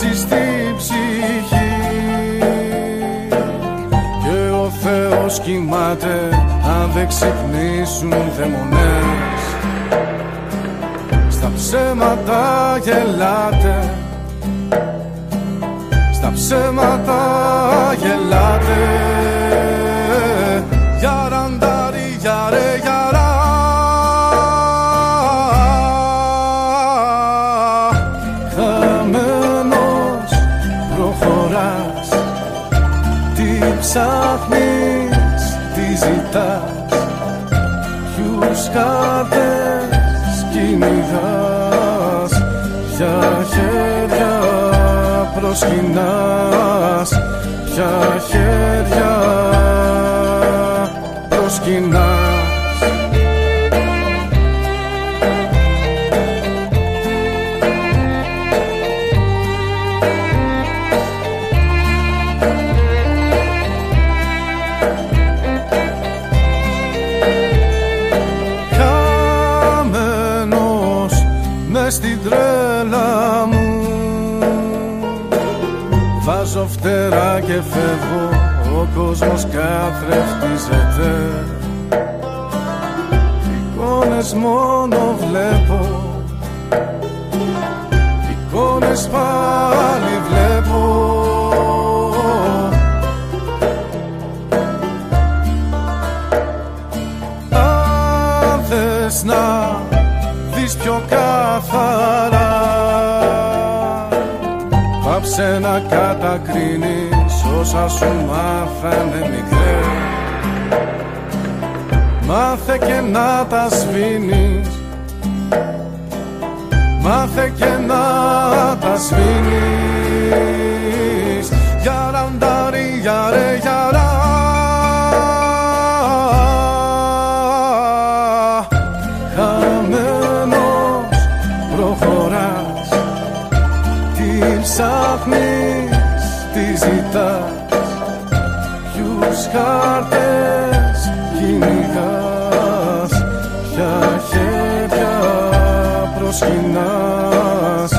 κάψεις την ψυχή. Και ο Θεός κοιμάται αν δεν ξυπνήσουν δαιμονές. Στα ψέματα γελάτε. Στα ψέματα γελάτε κάρτες κυνηγάς Ποια χέρια προσκυνάς Ποια χέρια προσκυνάς κόσμος καθρεφτίζεται. Εικόνες μόνο βλέπω. Εικόνες πάλι βλέπω. Αν θες να δεις πιο καθαρά Πάψε να κατακρίνεις όσα σου μάθανε μικρέ. Μάθε και να τα σβήνεις. Μάθε και να τα σβήνεις. Γιαραντάρι, γιαρέ, γιαρά χάρτες κυνηγάς Ποια χέρια προσκυνάς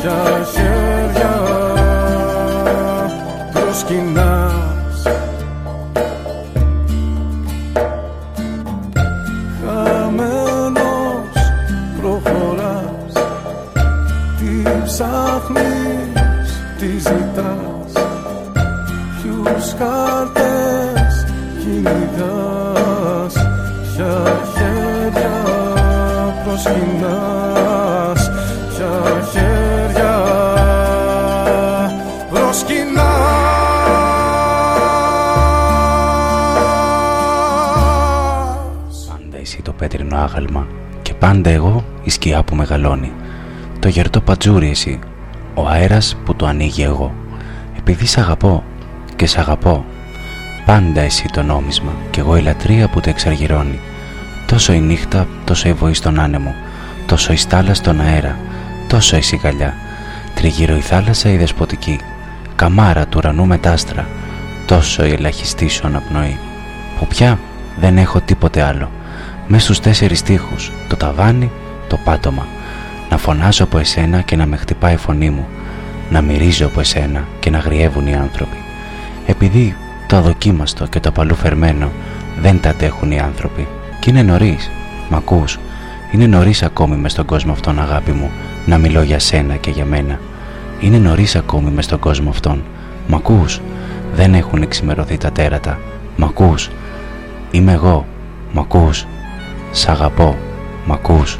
Ποια χέρια προσκυνάς. Χαμένος προχωράς Τι ψάχνεις, τι ζητάς. Κάρτες άγαλμα και πάντα εγώ η σκιά που μεγαλώνει το γερτό πατζούρι εσύ, ο αέρας που το ανοίγει εγώ επειδή σ' αγαπώ και σ' αγαπώ. Πάντα εσύ το νόμισμα και εγώ η λατρεία που το εξαργυρώνει. Τόσο η νύχτα, τόσο η βοή στον άνεμο, τόσο η στάλα στον αέρα, τόσο η σιγαλιά. Τριγύρω η θάλασσα η δεσποτική, καμάρα του ουρανού μετάστρα, τόσο η ελαχιστή σου αναπνοή. Που πια δεν έχω τίποτε άλλο. Μες στους τέσσερις τείχους, το ταβάνι, το πάτωμα. Να φωνάζω από εσένα και να με χτυπάει η φωνή μου. Να μυρίζω από εσένα και να γριεύουν οι άνθρωποι. Επειδή το αδοκίμαστο και το παλουφερμένο δεν τα αντέχουν οι άνθρωποι. Και είναι νωρίς. Μ' ακούς. Είναι νωρίς ακόμη μες στον κόσμο αυτόν, αγάπη μου, να μιλώ για σένα και για μένα. Είναι νωρίς ακόμη μες στον κόσμο αυτόν. Μ' ακούς. Δεν έχουν εξημερωθεί τα τέρατα. Μ' ακούς. Είμαι εγώ. Μ' ακούς. Σ' αγαπώ. Μ' ακούς.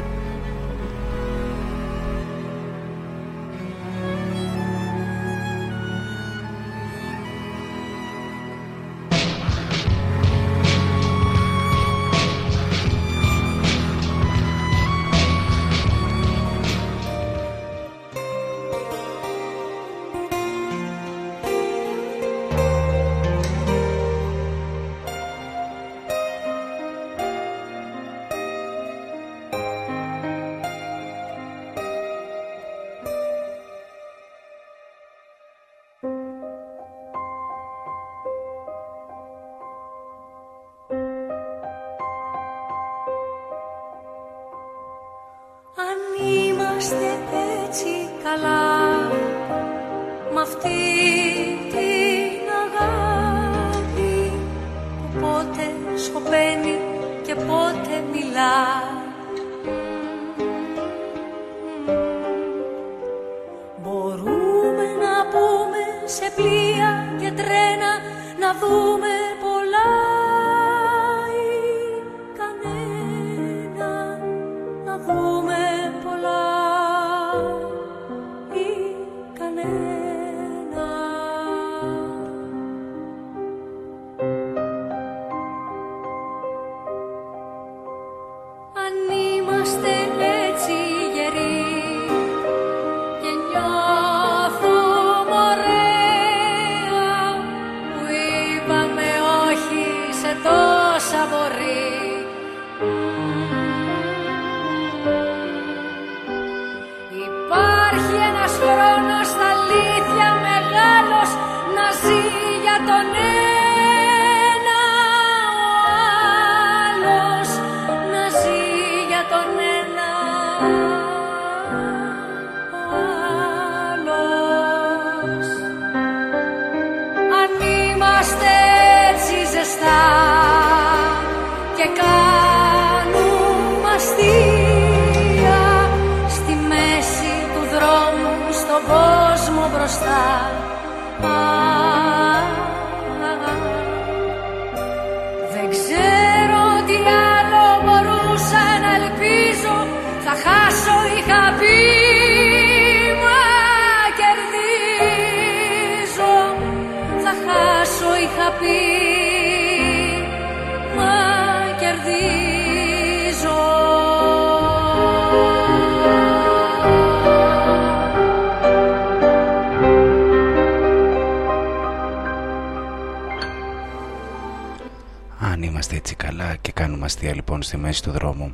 Στη μέση του δρόμου.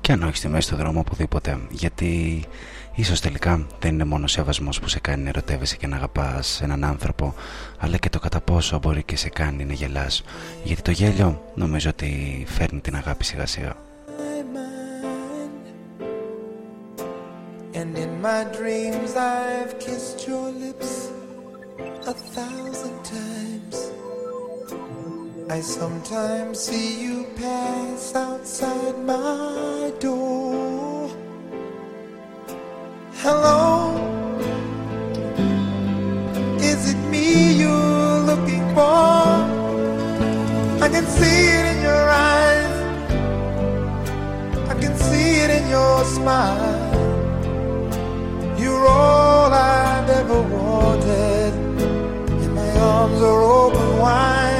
Και αν όχι στη μέση του δρόμου οπουδήποτε. Γιατί ίσως τελικά δεν είναι μόνο σεβασμός που σε κάνει να ερωτεύεσαι και να αγαπάς έναν άνθρωπο αλλά και το κατά πόσο μπορεί και σε κάνει να γελάς. Γιατί το γέλιο νομίζω ότι φέρνει την αγάπη σιγά σιγά And in my dreams I've kissed your lips a thousand times. I sometimes see you pass outside my door. Hello, is it me you're looking for? I can see it in your eyes. I can see it in your smile. You're all I've ever wanted, and my arms are open wide.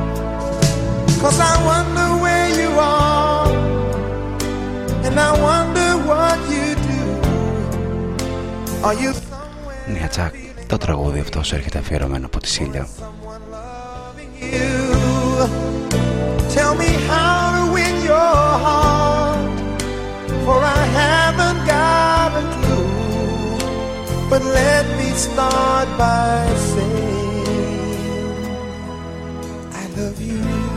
Cause I wonder where you are, and I wonder what you do. Are you Νία Τσάκ, το τραγούδι αυτό σου έρχεται αφιερωμένο από τη Σίλια you? Tell me how to win your heart, for I haven't got a clue. But let me start by saying, I love you.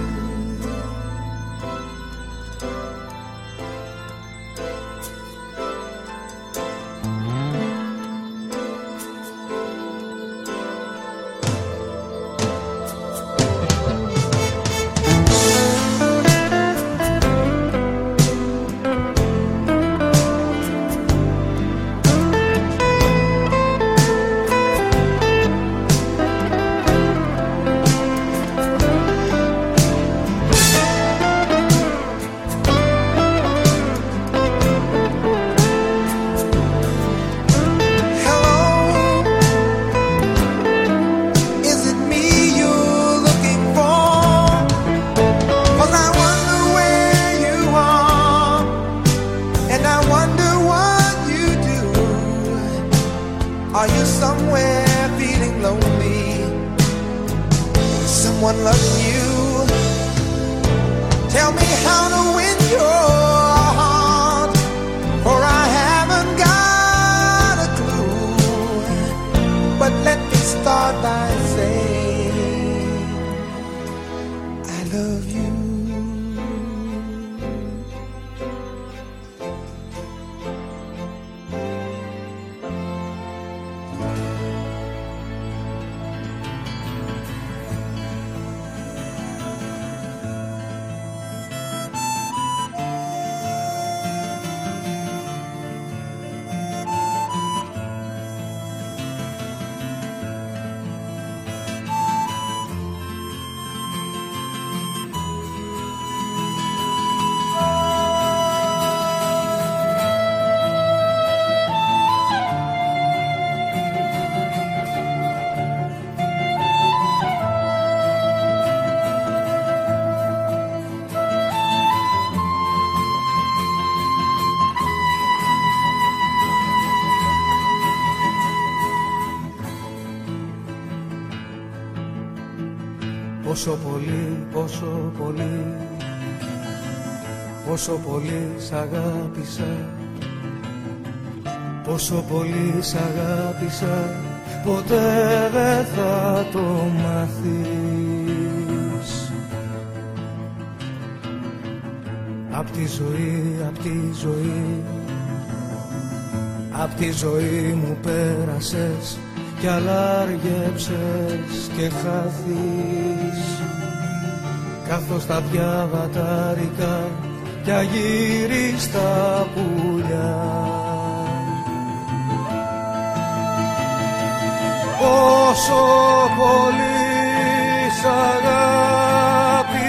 Πόσο πολύ, πόσο πολύ Πόσο πολύ σ' αγάπησα. Πόσο πολύ σ' αγάπησα Ποτέ δεν θα το μάθεις. Απ' τη ζωή, απ' τη ζωή Απ' τη ζωή μου πέρασες κι αλάργεψες και χάθεις καθώς τα διαβατάρικα κι αγύριστα πουλιά. Πόσο πολύ σ' αγάπησα.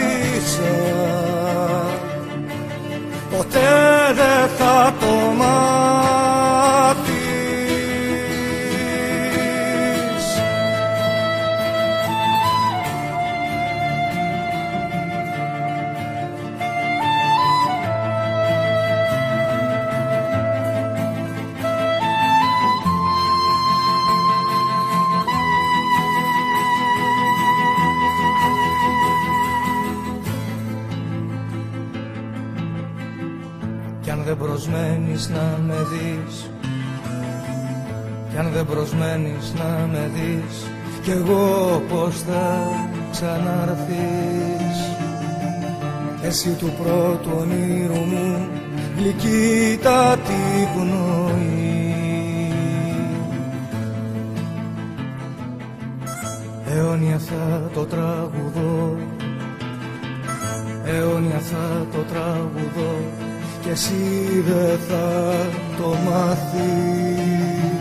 Ποτέ δεν θα το προσμένεις Κι αν δεν προσμένεις να με δεις Κι εγώ πως θα ξαναρθείς. Εσύ του πρώτου ονείρου μου γλυκύτατη πνοή Αιώνια θα το τραγουδώ Αιώνια θα το τραγουδώ και εσύ δεν θα το μάθεις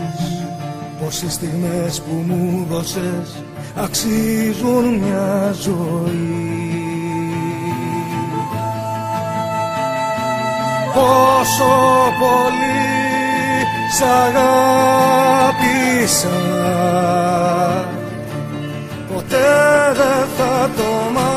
πως οι στιγμές που μου δώσες αξίζουν μια ζωή. Πόσο πολύ σ' αγάπησα ποτέ δεν θα το μάθεις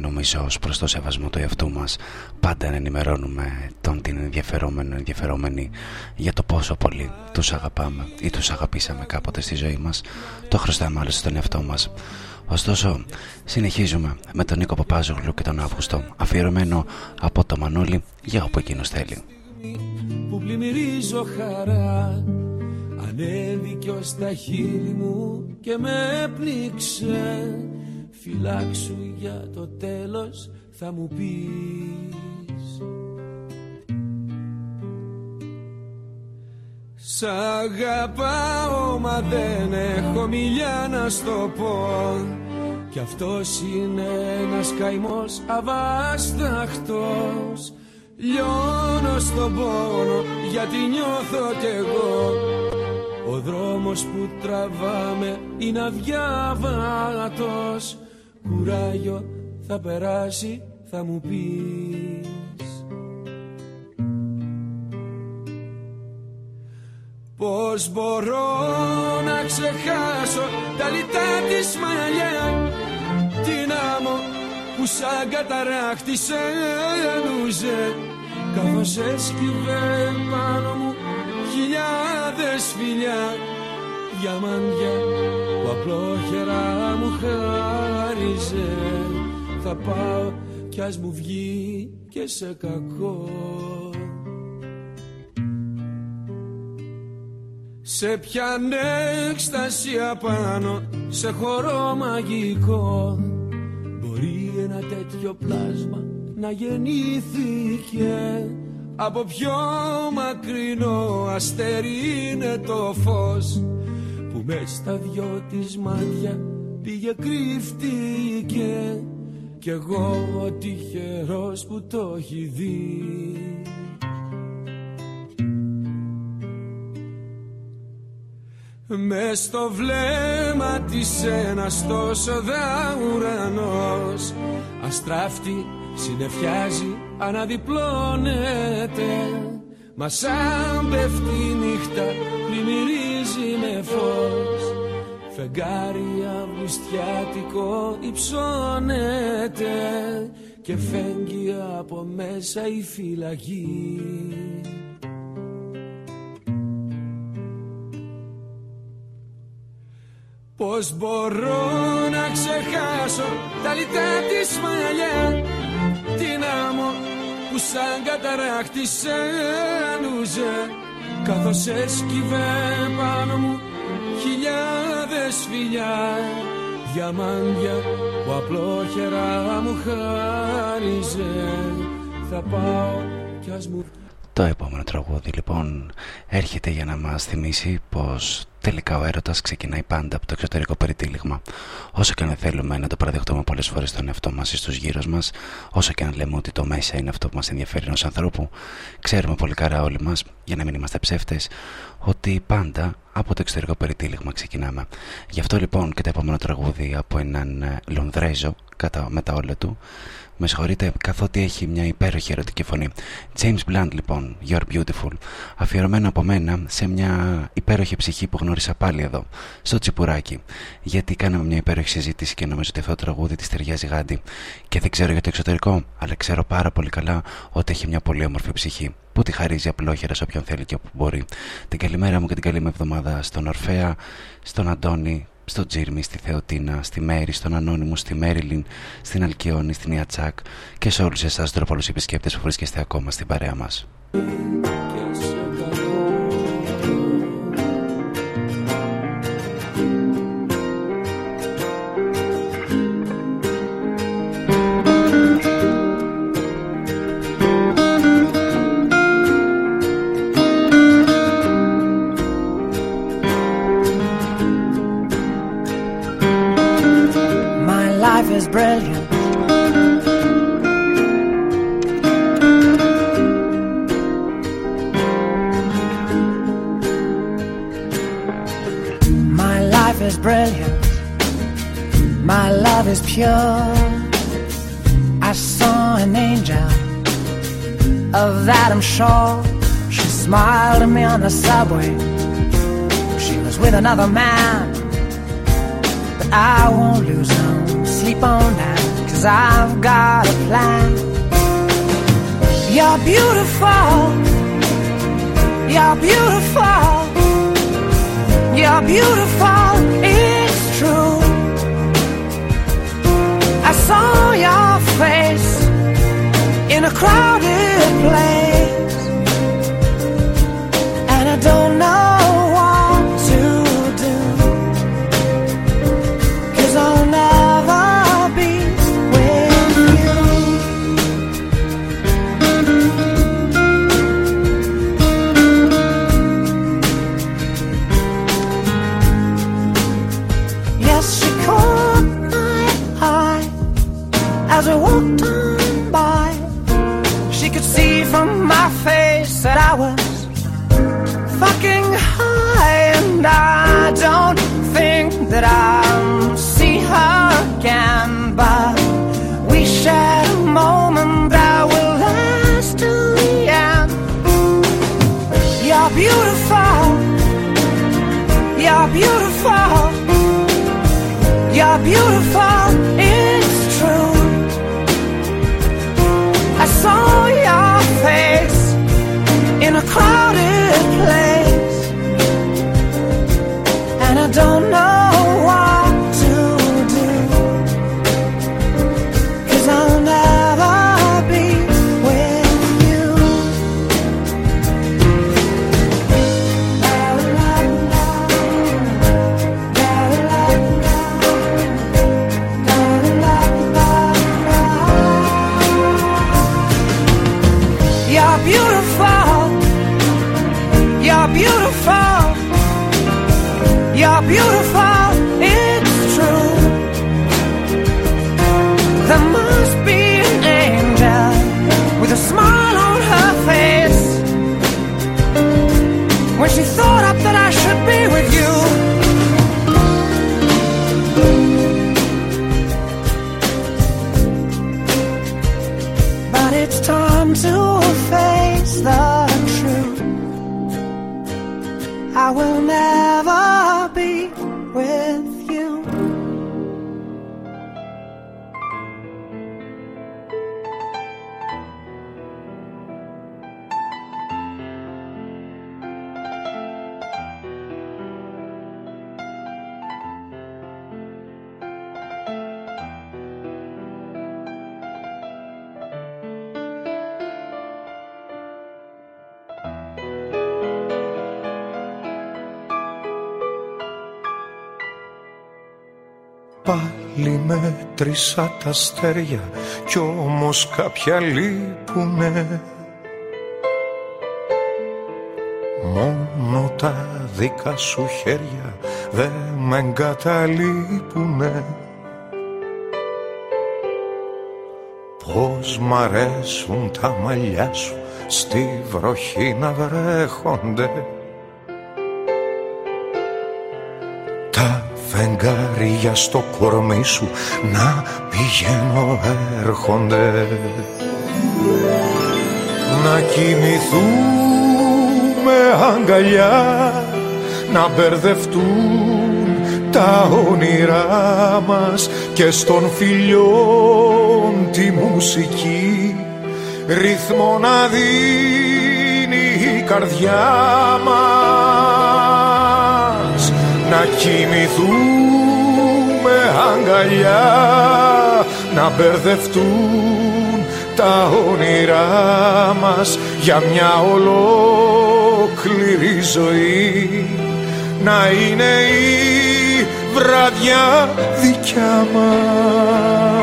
νομίζω ως προς το σεβασμό του εαυτού μας πάντα να ενημερώνουμε τον την ενδιαφερόμενο ενδιαφερόμενη για το πόσο πολύ τους αγαπάμε ή τους αγαπήσαμε κάποτε στη ζωή μας. Το χρωστάμε άλλωστε στον εαυτό μας. Ωστόσο, συνεχίζουμε με τον Νίκο Παπάζογλου και τον Αύγουστο, αφιερωμένο από το Μανούλι για όπου εκείνος θέλει. Που πλημμυρίζω χαρά, ανέβηκε ως τα χείλη μου και με πνίξε Φυλάξου για το τέλος θα μου πεις. Σ' αγαπάω μα δεν έχω μιλιά να στο πω. Κι αυτός είναι ένας καημός αβάσταχτος. Λιώνω στον πόνο γιατί νιώθω κι εγώ. Ο δρόμος που τραβάμε είναι αδιάβατος κουράγιο θα περάσει θα μου πεις. Πώς μπορώ να ξεχάσω τα λιτά της μαλλιά Την άμμο που σαν καταράχτη σε ενούσε Καθώς έσκυβε πάνω μου χιλιάδες φιλιά διαμάντια που απλόχερα μου χάριζε. Θα πάω κι ας μου βγει και σε κακό. Σε πιάνε έκσταση απάνω σε χώρο μαγικό. Μπορεί ένα τέτοιο πλάσμα να γεννήθηκε. Από πιο μακρινό αστέρι είναι το φως. Που μες στα δυο της μάτια πήγε κρύφτηκε Κι εγώ ο τυχερός που το έχει δει. Μες στο βλέμμα της ένας τόσο δα ουρανός Αστράφτη συνεφιάζει αναδιπλώνεται Μα σαν πέφτει η νύχτα πλημμυρίζει με φως. Φεγγάρι αυγουστιάτικο υψώνεται Και φέγγει από μέσα η φυλακή. Πώς μπορώ να ξεχάσω τα λιτά της μαλλιά Την άμμο που σαν καταράκτη σε λούζε Καθώς έσκυβε πάνω μου χιλιάδες φιλιά. Διαμάντια που απλόχερα μου χάριζε Θα πάω κι ας μου το επόμενο τραγούδι λοιπόν έρχεται για να μας θυμίσει πως τελικά ο έρωτας ξεκινάει πάντα από το εξωτερικό περιτύλιγμα. Όσο και αν θέλουμε να το παραδεχτούμε πολλές φορές στον εαυτό μας ή στους γύρω μας, όσο και αν λέμε ότι το μέσα είναι αυτό που μας ενδιαφέρει ενός ανθρώπου, ξέρουμε πολύ καλά όλοι μας, για να μην είμαστε ψεύτες, ότι πάντα από το εξωτερικό περιτύλιγμα ξεκινάμε. Γι' αυτό λοιπόν και το επόμενο τραγούδι από έναν ε, Λονδρέζο κατά, με τα όλα του με συγχωρείτε, καθότι έχει μια υπέροχη ερωτική φωνή. James Blunt, λοιπόν, You're Beautiful. Αφιερωμένο από μένα σε μια υπέροχη ψυχή που γνώρισα πάλι εδώ, στο Τσιπουράκι. Γιατί κάναμε μια υπέροχη συζήτηση και νομίζω ότι αυτό το τραγούδι της ταιριάζει γάντι. Και δεν ξέρω για το εξωτερικό, αλλά ξέρω πάρα πολύ καλά ότι έχει μια πολύ όμορφη ψυχή που τη χαρίζει απλόχερα σε όποιον θέλει και όπου μπορεί. Την καλημέρα μου και την καλή μου εβδομάδα στον Ορφέα, στον Αντώνη, στο Τζίρμι, στη Θεοτίνα, στη Μέρη, στον Ανώνυμο, στη Μέριλιν, στην Αλκιόνη, στην Ιατσάκ και σε όλους εσάς τροπολούς επισκέπτες που βρίσκεστε ακόμα στην παρέα μας. Πάλι μέτρησα τα αστέρια κι όμως κάποια λείπουνε. Μόνο τα δικά σου χέρια δεν με εγκαταλείπουνε. Πώς μ' αρέσουν τα μαλλιά σου στη βροχή να βρέχονται φεγγάρια στο κορμί σου να πηγαίνω έρχονται. Να κοιμηθούμε αγκαλιά να μπερδευτούν τα όνειρά μας και στον φιλιών τη μουσική. Ρυθμό να δίνει η καρδιά μας να κοιμηθούμε αγκαλιά να μπερδευτούν τα όνειρά μας για μια ολόκληρη ζωή. Να είναι η βραδιά δικιά μας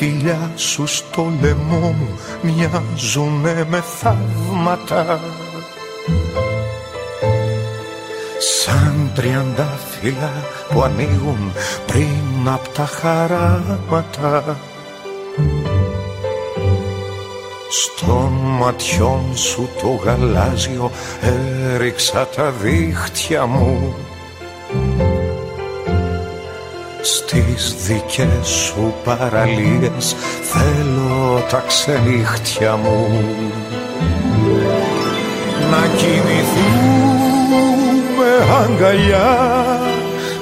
φιλιά σου στο λαιμό μου μοιάζουνε με θαύματα. Σαν τριαντάφυλλα που ανοίγουν πριν απ' τα χαράματα. Στον ματιών σου το γαλάζιο έριξα τα δίχτυα μου στις δικές σου παραλίες. Θέλω τα ξενύχτια μου να κοιμηθούμε αγκαλιά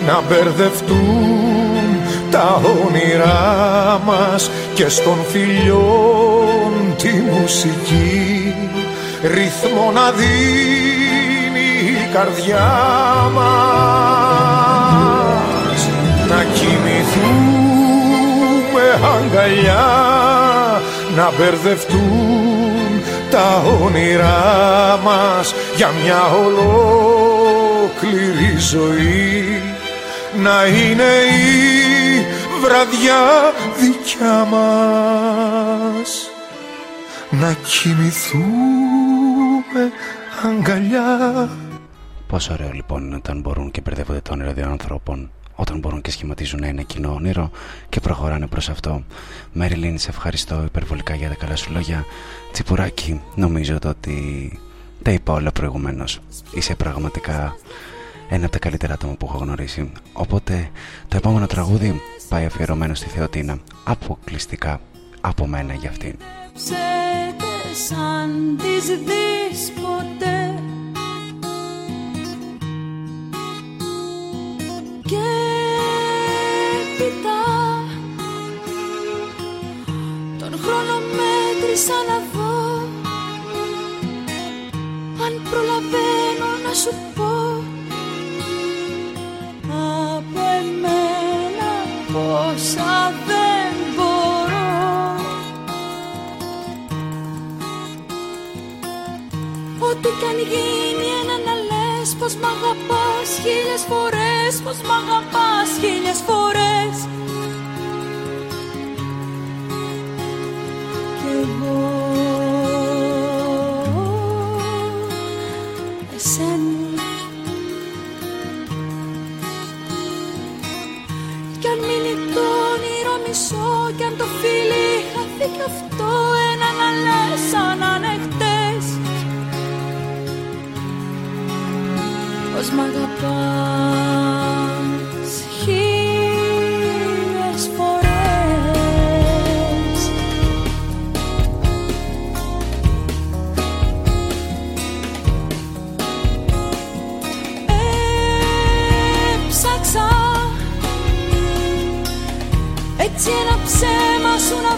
να μπερδευτούν τα όνειρά μας και στον φιλιών τη μουσική. Ρυθμό να δίνει η καρδιά μας αγκαλιά να μπερδευτούν τα όνειρά μας για μια ολόκληρη ζωή. Να είναι η βραδιά δικιά μας. Να κοιμηθούμε αγκαλιά. Πόσο ωραίο λοιπόν είναι όταν μπορούν και μπερδεύονται το όνειρο δύο ανθρώπων όταν μπορούν και σχηματίζουν ένα κοινό όνειρο και προχωράνε προς αυτό. Μέριλιν, σε ευχαριστώ υπερβολικά για τα καλά σου λόγια. Τσιπουράκι, νομίζω το ότι τα είπα όλα προηγουμένως. Είσαι πραγματικά ένα από τα καλύτερα άτομα που έχω γνωρίσει. Οπότε το επόμενο τραγούδι πάει αφιερωμένο στη Θεοτίνα. Αποκλειστικά από μένα για αυτήν. σαν τις δεις ποτέ μέτρησα να δω Αν προλαβαίνω να σου πω Από εμένα πως αγάπησα δεν μπορώ. Ό,τι κι αν γίνει ένα να λες πως μ' αγαπάς χίλιες φορές Πως μ' αγαπάς χίλιες φορές κι αυτό Ένα να λες σαν να είναι χτες Πως μ' αγαπάς χίλιες φορές. Έψαξα έτσι ένα ψέμα σου να βρω Να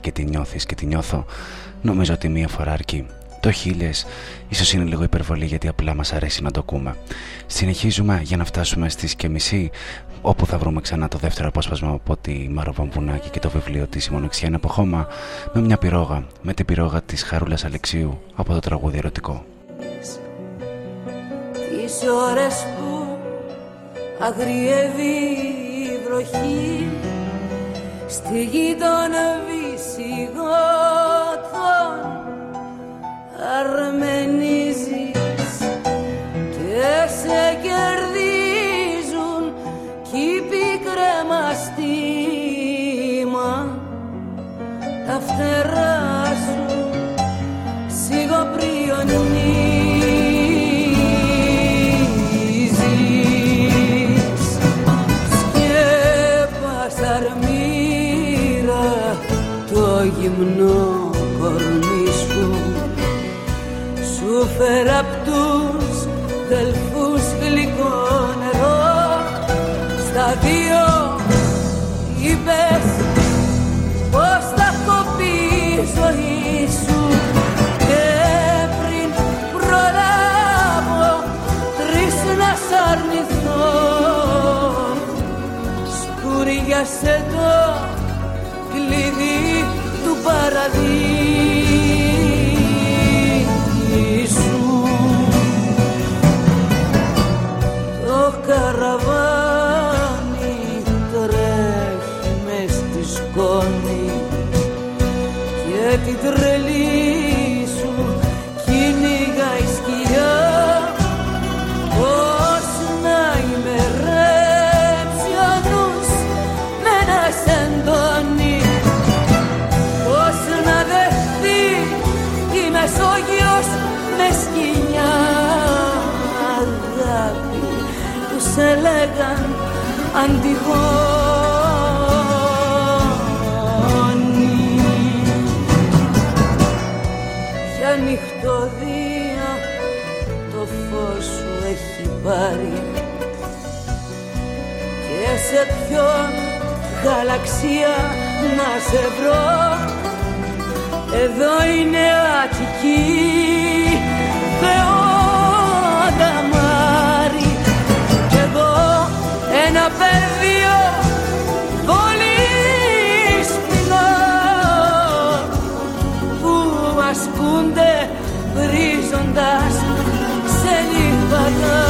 πραγματική και τη νιώθεις και τη νιώθω, νομίζω ότι μία φορά αρκεί. Το χίλιες ίσως είναι λίγο υπερβολή γιατί απλά μας αρέσει να το ακούμε. Συνεχίζουμε για να φτάσουμε στις και μισή, όπου θα βρούμε ξανά το δεύτερο απόσπασμα από τη Μάρο Βαμβουνάκη και το βιβλίο της «Η μοναξιά είναι από χώμα» με μια πυρόγα, με την πυρόγα της Χαρούλας Αλεξίου από το τραγούδι ερωτικό. Τις ώρες που αγριεύει η βροχή στη γη των βυσιγότων αρμενίζεις και σε κερδίζουν κι οι πικρεμαστήμα τα φτερά σου φέρα αντιγόνη. Για νυχτωδία το φως σου έχει πάρει και σε ποιον γαλαξία να σε βρω εδώ είναι Αττική. Θεότα ένα πεδίο πολύ σπινό που ασκούνται βρίζοντας σε λιπανά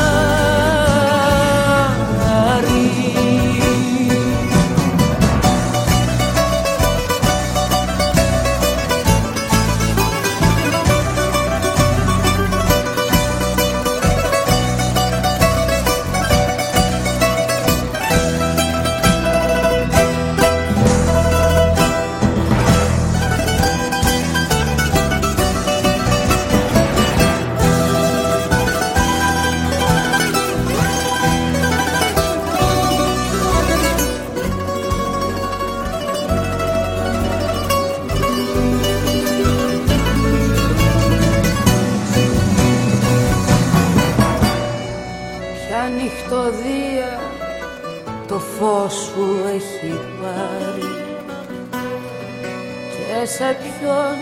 σε ποιον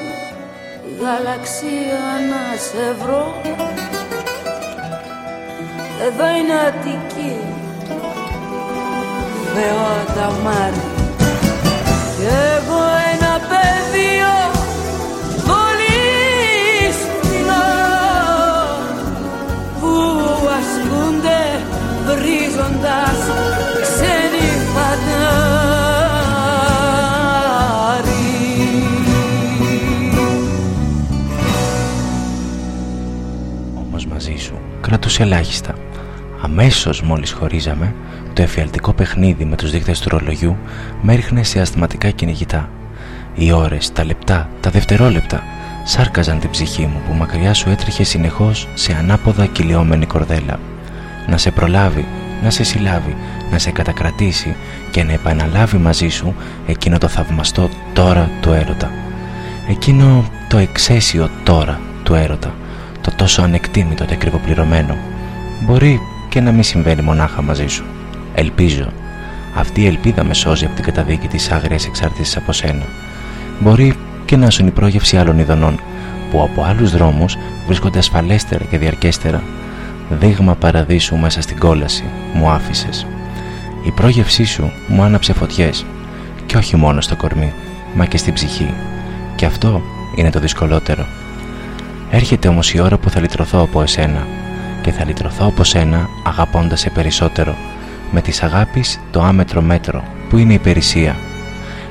γαλαξία να σε βρω. Εδώ είναι Αττική Θεότα Μάρη κρατούσε ελάχιστα. Αμέσως μόλις χωρίζαμε, το εφιαλτικό παιχνίδι με τους δείκτες του ρολογιού με έριχνε σε ασθηματικά κυνηγητά. Οι ώρες, τα λεπτά, τα δευτερόλεπτα σάρκαζαν την ψυχή μου που μακριά σου έτρεχε συνεχώς σε ανάποδα κυλιόμενη κορδέλα. Να σε προλάβει, να σε συλλάβει, να σε κατακρατήσει και να επαναλάβει μαζί σου εκείνο το θαυμαστό τώρα του έρωτα. Εκείνο το εξαίσιο τώρα του έρωτα, το τόσο ανεκτήμητο και ακριβοπληρωμένο. Μπορεί και να μην συμβαίνει μονάχα μαζί σου. Ελπίζω. Αυτή η ελπίδα με σώζει από την καταδίκη της άγριας εξάρτησης από σένα. Μπορεί και να σου η πρόγευση άλλων ειδονών, που από άλλους δρόμους βρίσκονται ασφαλέστερα και διαρκέστερα δείγμα παραδείσου μέσα στην κόλαση μου άφησες. Η πρόγευσή σου μου άναψε φωτιές και όχι μόνο στο κορμί, μα και στην ψυχή. Και αυτό είναι το δυσκολότερο. Έρχεται όμως η ώρα που θα λυτρωθώ από εσένα και θα λυτρωθώ από σένα αγαπώντας σε περισσότερο με της αγάπης το άμετρο μέτρο που είναι η περισσία.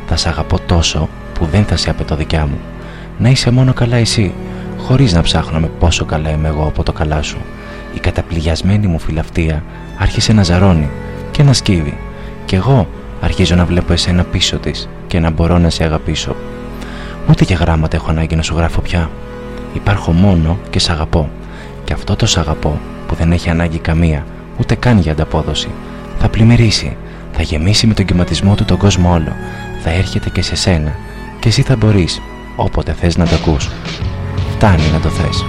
Θα σε αγαπώ τόσο που δεν θα σε απαιτώ δικιά μου. Να είσαι μόνο καλά εσύ, χωρίς να ψάχνω με πόσο καλά είμαι εγώ από το καλά σου η καταπληγιασμένη μου φιλαυτία άρχισε να ζαρώνει και να σκύβει και εγώ αρχίζω να βλέπω εσένα πίσω της και να μπορώ να σε αγαπήσω. Ούτε για γράμματα έχω ανάγκη να σου γράφω πια. Υπάρχω μόνο και σ' αγαπώ. Και αυτό το σ' αγαπώ που δεν έχει ανάγκη καμία, ούτε καν για ανταπόδοση. Θα πλημμυρίσει, θα γεμίσει με τον κυματισμό του τον κόσμο όλο. Θα έρχεται και σε σένα και εσύ θα μπορείς, όποτε θες να το ακούς. Φτάνει να το θες.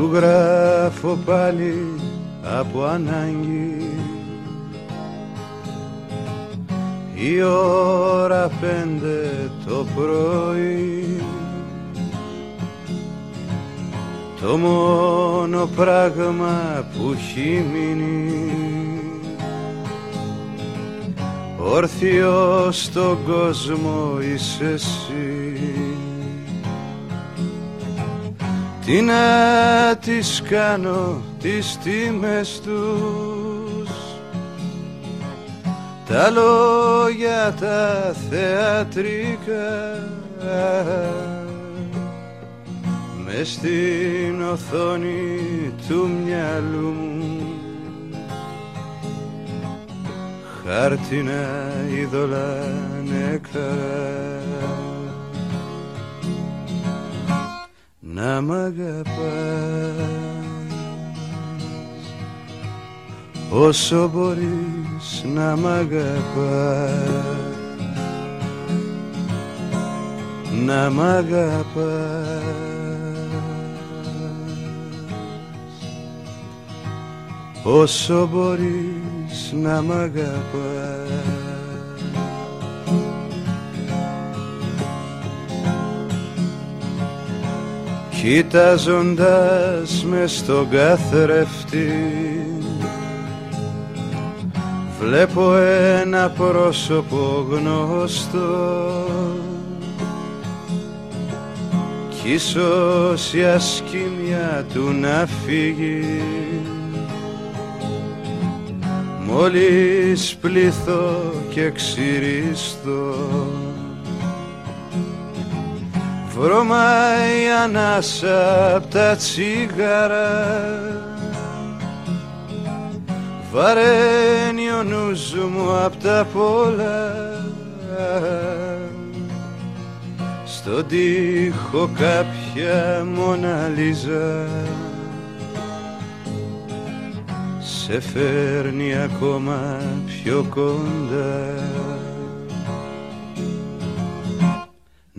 Σου γράφω πάλι από ανάγκη. Η ώρα πέντε το πρωί. Το μόνο πράγμα που έχει μείνει. Όρθιος στον κόσμο είσαι εσύ τι να τις κάνω τις τιμές τους. Τα λόγια τα θεατρικά με στην οθόνη του μυαλού μου. Χάρτινα είδωλα νεκρά να μ' αγαπάς. Όσο μπορείς να μ' αγαπάς. Να μ' αγαπάς. Όσο μπορείς να μ' αγαπάς Κοιτάζοντας με στον καθρέφτη Βλέπω ένα πρόσωπο γνωστό. Κι ίσως η ασκήμια του να φύγει. Μόλις πληθώ και ξυριστώ Βρωμάει ανάσα απ' τα τσίγαρα Βαραίνει ο νους μου απ' τα πολλά. Στον τοίχο κάποια μοναλίζα. Σε φέρνει ακόμα πιο κοντά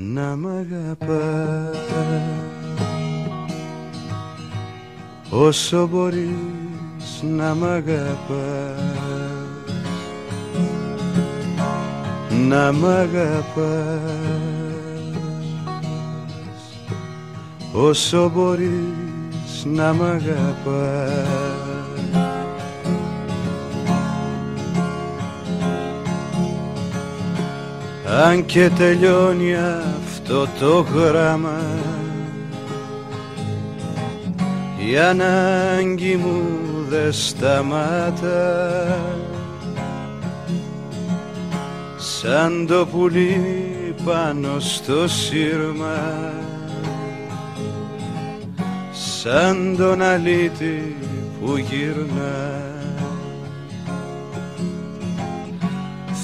να μ' αγαπάς. Όσο μπορείς να μ' αγαπάς. Να μ' αγαπάς. Όσο μπορείς να μ' αγαπάς αν και τελειώνει αυτό το γράμμα η ανάγκη μου δε σταμάτα. Σαν το πουλί πάνω στο σύρμα σαν τον αλήτη που γυρνά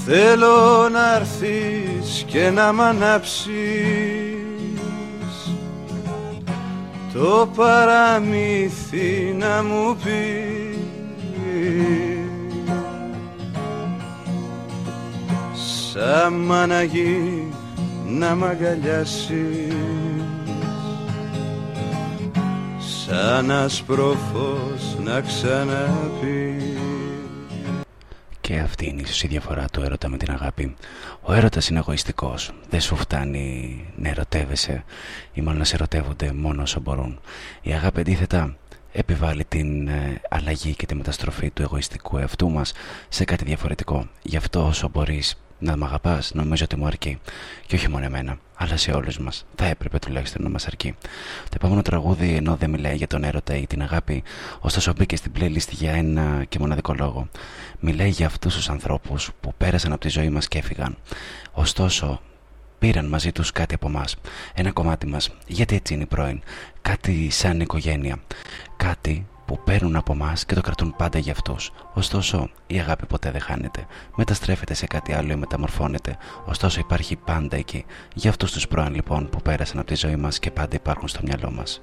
Θέλω να έρθεις και να μ' ανάψεις. Το παραμύθι να μου πεις. Σαν μαναγή να μ' αγκαλιάσεις. Σαν ασπροφός να ξαναπείς και αυτή είναι ίσως η διαφορά του έρωτα με την αγάπη. Ο έρωτας είναι εγωιστικός. Δεν σου φτάνει να ερωτεύεσαι ή μάλλον να σε ερωτεύονται μόνο όσο μπορούν. Η αγάπη αντίθετα επιβάλλει την ε, αλλαγή και τη μεταστροφή του εγωιστικού εαυτού μας σε κάτι διαφορετικό. Γι' αυτό όσο μπορείς να μ' αγαπάς, νομίζω ότι μου αρκεί. Και όχι μόνο εμένα, αλλά σε όλους μας. Θα έπρεπε τουλάχιστον να μας αρκεί. Το επόμενο τραγούδι, ενώ δεν μιλάει για τον έρωτα ή την αγάπη, ωστόσο μπήκε στην playlist για ένα και μοναδικό λόγο. Μιλάει για αυτούς τους ανθρώπους που πέρασαν από τη ζωή μας και έφυγαν. Ωστόσο, πήραν μαζί τους κάτι από εμάς, ένα κομμάτι μας, γιατί έτσι είναι η πρώην, κάτι σαν οικογένεια, κάτι που παίρνουν από εμά και το κρατούν πάντα για αυτούς. Ωστόσο, η αγάπη ποτέ δεν χάνεται. Μεταστρέφεται σε κάτι άλλο ή μεταμορφώνεται. Ωστόσο, υπάρχει πάντα εκεί. Για αυτούς τους πρώην λοιπόν που πέρασαν από τη ζωή μας και πάντα υπάρχουν στο μυαλό μας.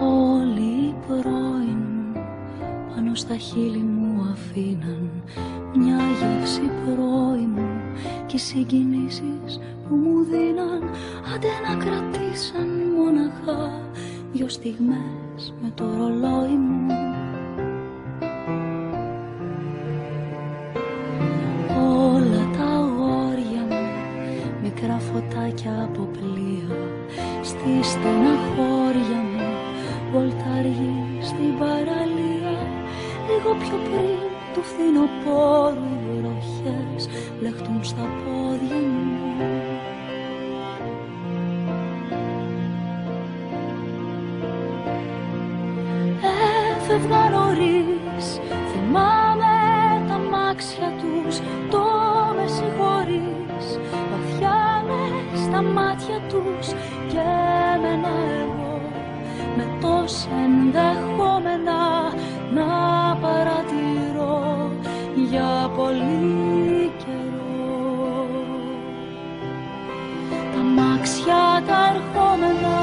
Όλοι οι πρώην πάνω στα χείλη μου αφήναν μια γεύση πρώην και οι συγκινήσεις που μου δίναν. Άντε να κρατήσαν μοναχά δυο στιγμές με το ρολόι μου. Όλα τα αγόρια μου μικρά φωτάκια από πλοία στη στεναχώρια μου βολταριοί στην παραλία λίγο πιο πριν του φθινοπόρο οι βροχές μπλεχτούν στα πόδια μου. Έφευγα νωρίς, θυμάμαι τα μάξια τους το με συγχωρείς. Βαθιά με στα μάτια τους και εμένα εγώ με τόση ενδέχομαι. πολύ καιρό. Τα μάξια τα αρχόμενα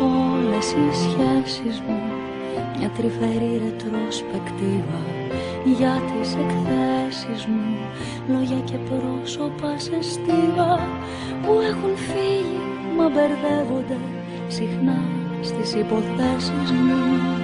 Όλες οι σχέσεις μου μια τρυφερή ρετροσπεκτίβα για τις εκθέσεις μου Λόγια και πρόσωπα σε στίβα που έχουν φύγει μα μπερδεύονται συχνά στις υποθέσεις μου.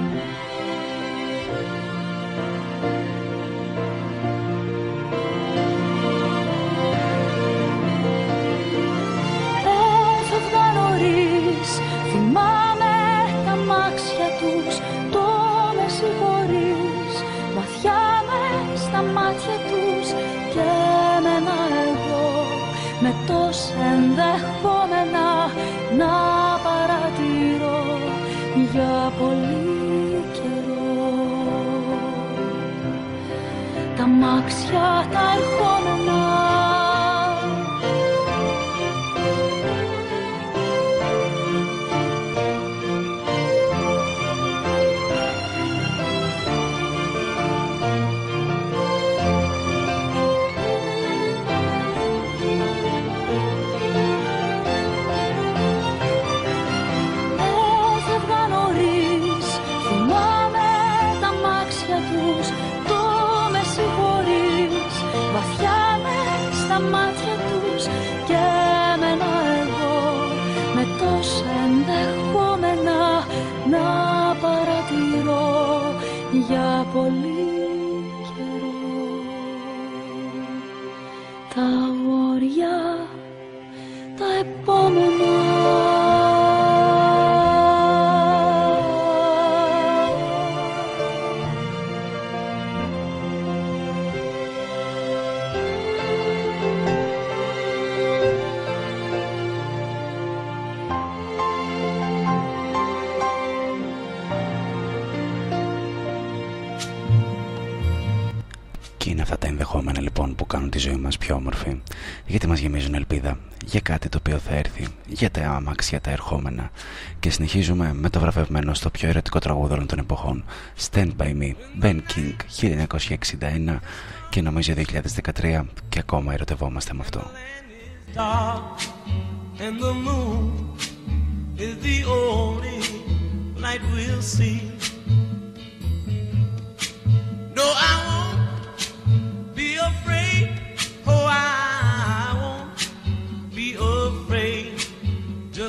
αμάξια τα ερχόμενα. Και συνεχίζουμε με το βραβευμένο στο πιο ερωτικό τραγούδι όλων των εποχών Stand By Me, Ben King 1961 και νομίζω 2013 και ακόμα ερωτευόμαστε με αυτό. No, I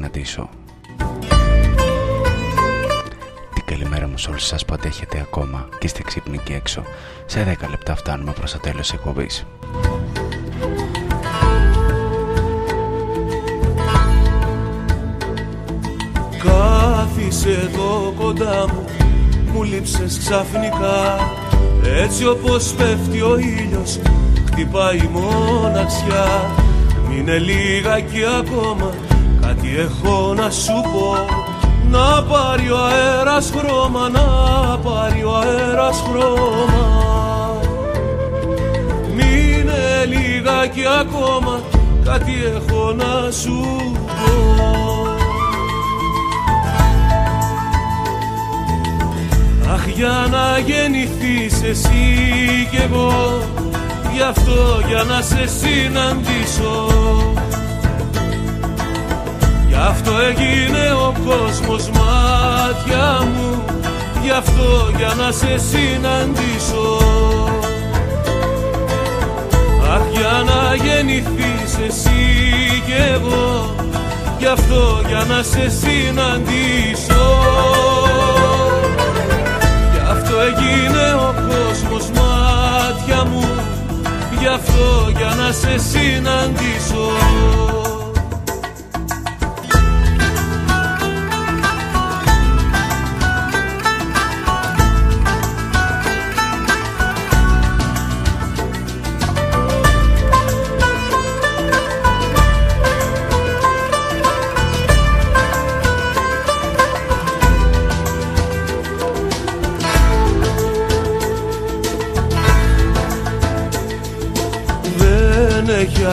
Συναντήσω. Την καλημέρα μου σε όλους σας που αντέχετε ακόμα και είστε ξύπνοι και έξω. Σε 10 λεπτά φτάνουμε προς το τέλος της εκπομπής. Κάθισε εδώ κοντά μου, μου λείψες ξαφνικά Έτσι όπως πέφτει ο ήλιος, χτυπάει η μοναξιά είναι λίγα και ακόμα κάτι έχω να σου πω; Να πάρει ο αέρας χρώμα, να πάρει ο αέρας χρώμα. Μείνε λίγα και ακόμα κάτι έχω να σου πω. Αχ για να γεννηθείς εσύ κι εγώ Γι' αυτό για να σε συναντήσω. Γι' αυτό έγινε ο κόσμος μάτια μου. Γι' αυτό για να σε συναντήσω. Αχ για να γεννηθείς εσύ και εγώ. Γι' αυτό για να σε συναντήσω. Γι' αυτό έγινε ο κόσμος μάτια μου. Γι' αυτό για να σε συναντήσω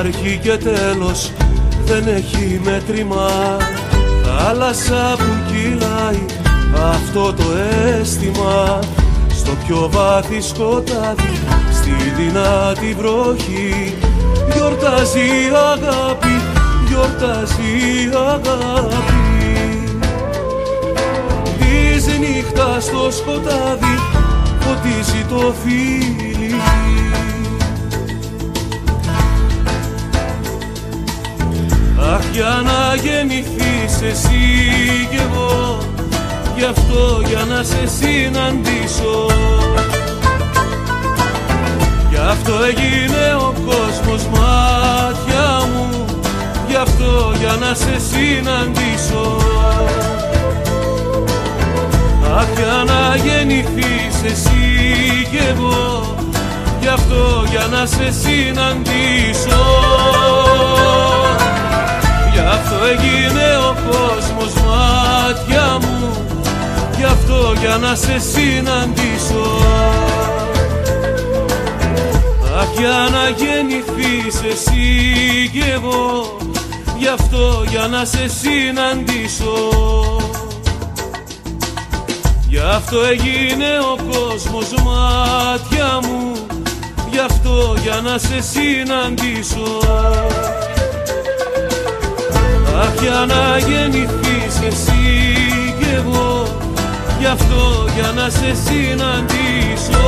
αρχή και τέλος δεν έχει μέτρημα. Θάλασσα που κυλάει αυτό το αίσθημα. Στο πιο βάθη σκοτάδι, στη δυνατή βροχή. Γιορτάζει η αγάπη, γιορτάζει η αγάπη. Της νύχτα στο σκοτάδι, φωτίζει το φίλι Αχ για να γεννηθείς εσύ κι εγώ Γι' αυτό για να σε συναντήσω. Γι' αυτό έγινε ο κόσμος μάτια μου Γι' αυτό για να σε συναντήσω. Αχ για να γεννηθείς εσύ κι εγώ Γι' αυτό για να σε συναντήσω Γι' αυτό έγινε ο κόσμος μάτια μου. Γι' αυτό για να σε συναντήσω. Αχ για να γεννηθείς εσύ κι εγώ Γι' αυτό για να σε συναντήσω. Γι' αυτό έγινε ο κόσμος μάτια μου. Γι' αυτό για να σε συναντήσω Αχ για να γεννηθείς εσύ κι εγώ. Γι' αυτό για να σε συναντήσω.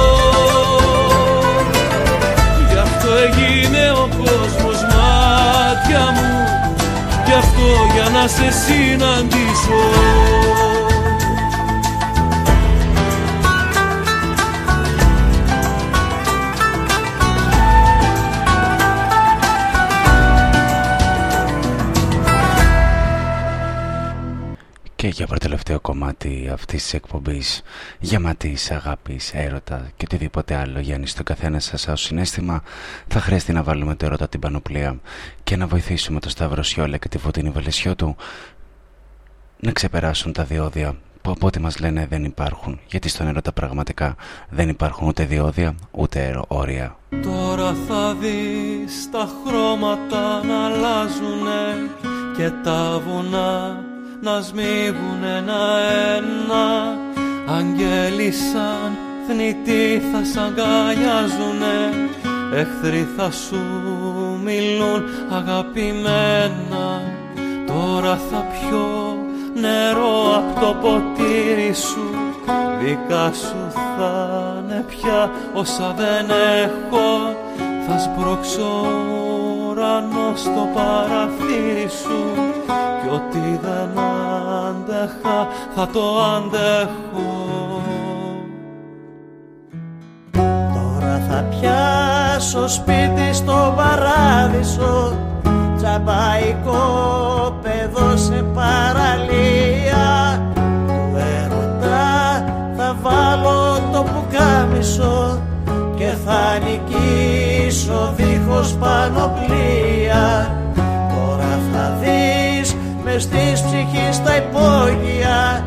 Γι' αυτό έγινε ο κόσμος μάτια μου. Γι' αυτό για να σε συναντήσω Και για προτελευταίο κομμάτι αυτής της εκπομπής γεμάτης αγάπης, έρωτα και οτιδήποτε άλλο Γιάννης στον καθένα σας ως συνέστημα θα χρειαστεί να βάλουμε το έρωτα την πανοπλία και να βοηθήσουμε το Σταύρο Σιόλα και τη Βοτίνη Βελεσιό του να ξεπεράσουν τα διόδια που από ό,τι μας λένε δεν υπάρχουν. Γιατί στον έρωτα πραγματικά δεν υπάρχουν ούτε διόδια ούτε όρια. Τώρα θα δεις τα χρώματα να αλλάζουνε και τα βουνά νας σμίγουν ένα-ένα Αγγέλοι σαν θνητοί θα σ' αγκαλιάζουνε. Εχθροί θα σου μιλούν αγαπημένα Τώρα θα πιω νερό από το ποτήρι σου. Δικά σου θα είναι πια όσα δεν έχω Θα σπρώξω ουρανό στο παραθύρι σου. Κι ό,τι δεν άντεχα θα το αντέχω. Τώρα θα πιάσω σπίτι στο παράδεισο. Τσαμπαϊκό παιδό σε παραλία. Του έρωτα θα βάλω το πουκάμισο Και θα νικήσω δίχως πανοπλία. Τώρα θα δεις μες της ψυχής τα υπόγεια.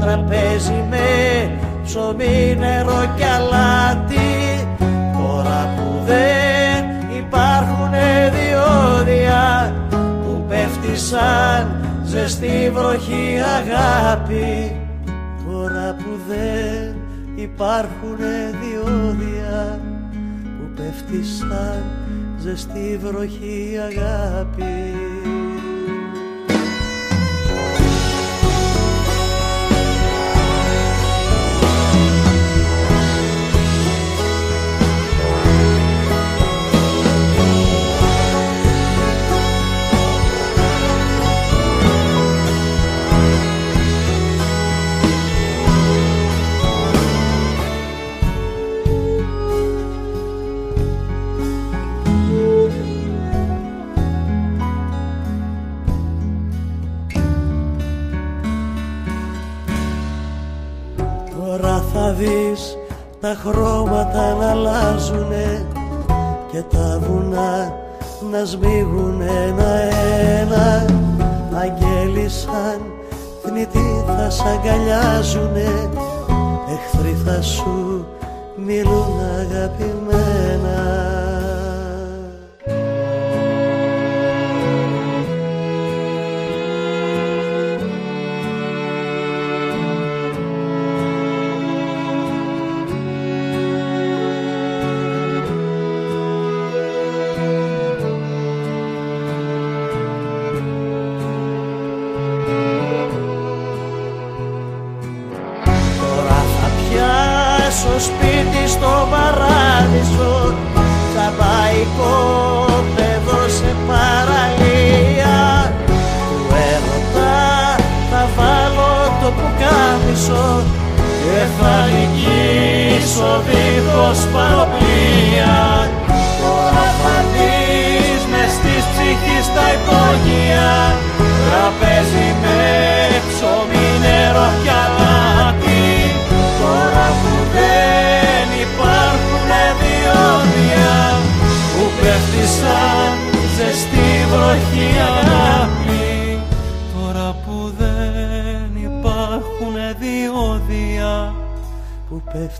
Τραπέζι με ψωμί, νερό και αλάτι. Τώρα που δεν υπάρχουνε διόδια Που πέφτει σαν ζεστή βροχή αγάπη. Τώρα που δεν υπάρχουνε διόδια Που πέφτει σαν ζεστή βροχή αγάπη τα χρώματα να αλλάζουνε και τα βουνά να σμίγουν ένα-ένα αγγέλοι σαν θνητοί θα σ' αγκαλιάζουνε εχθροί θα σου μιλούν αγαπημένα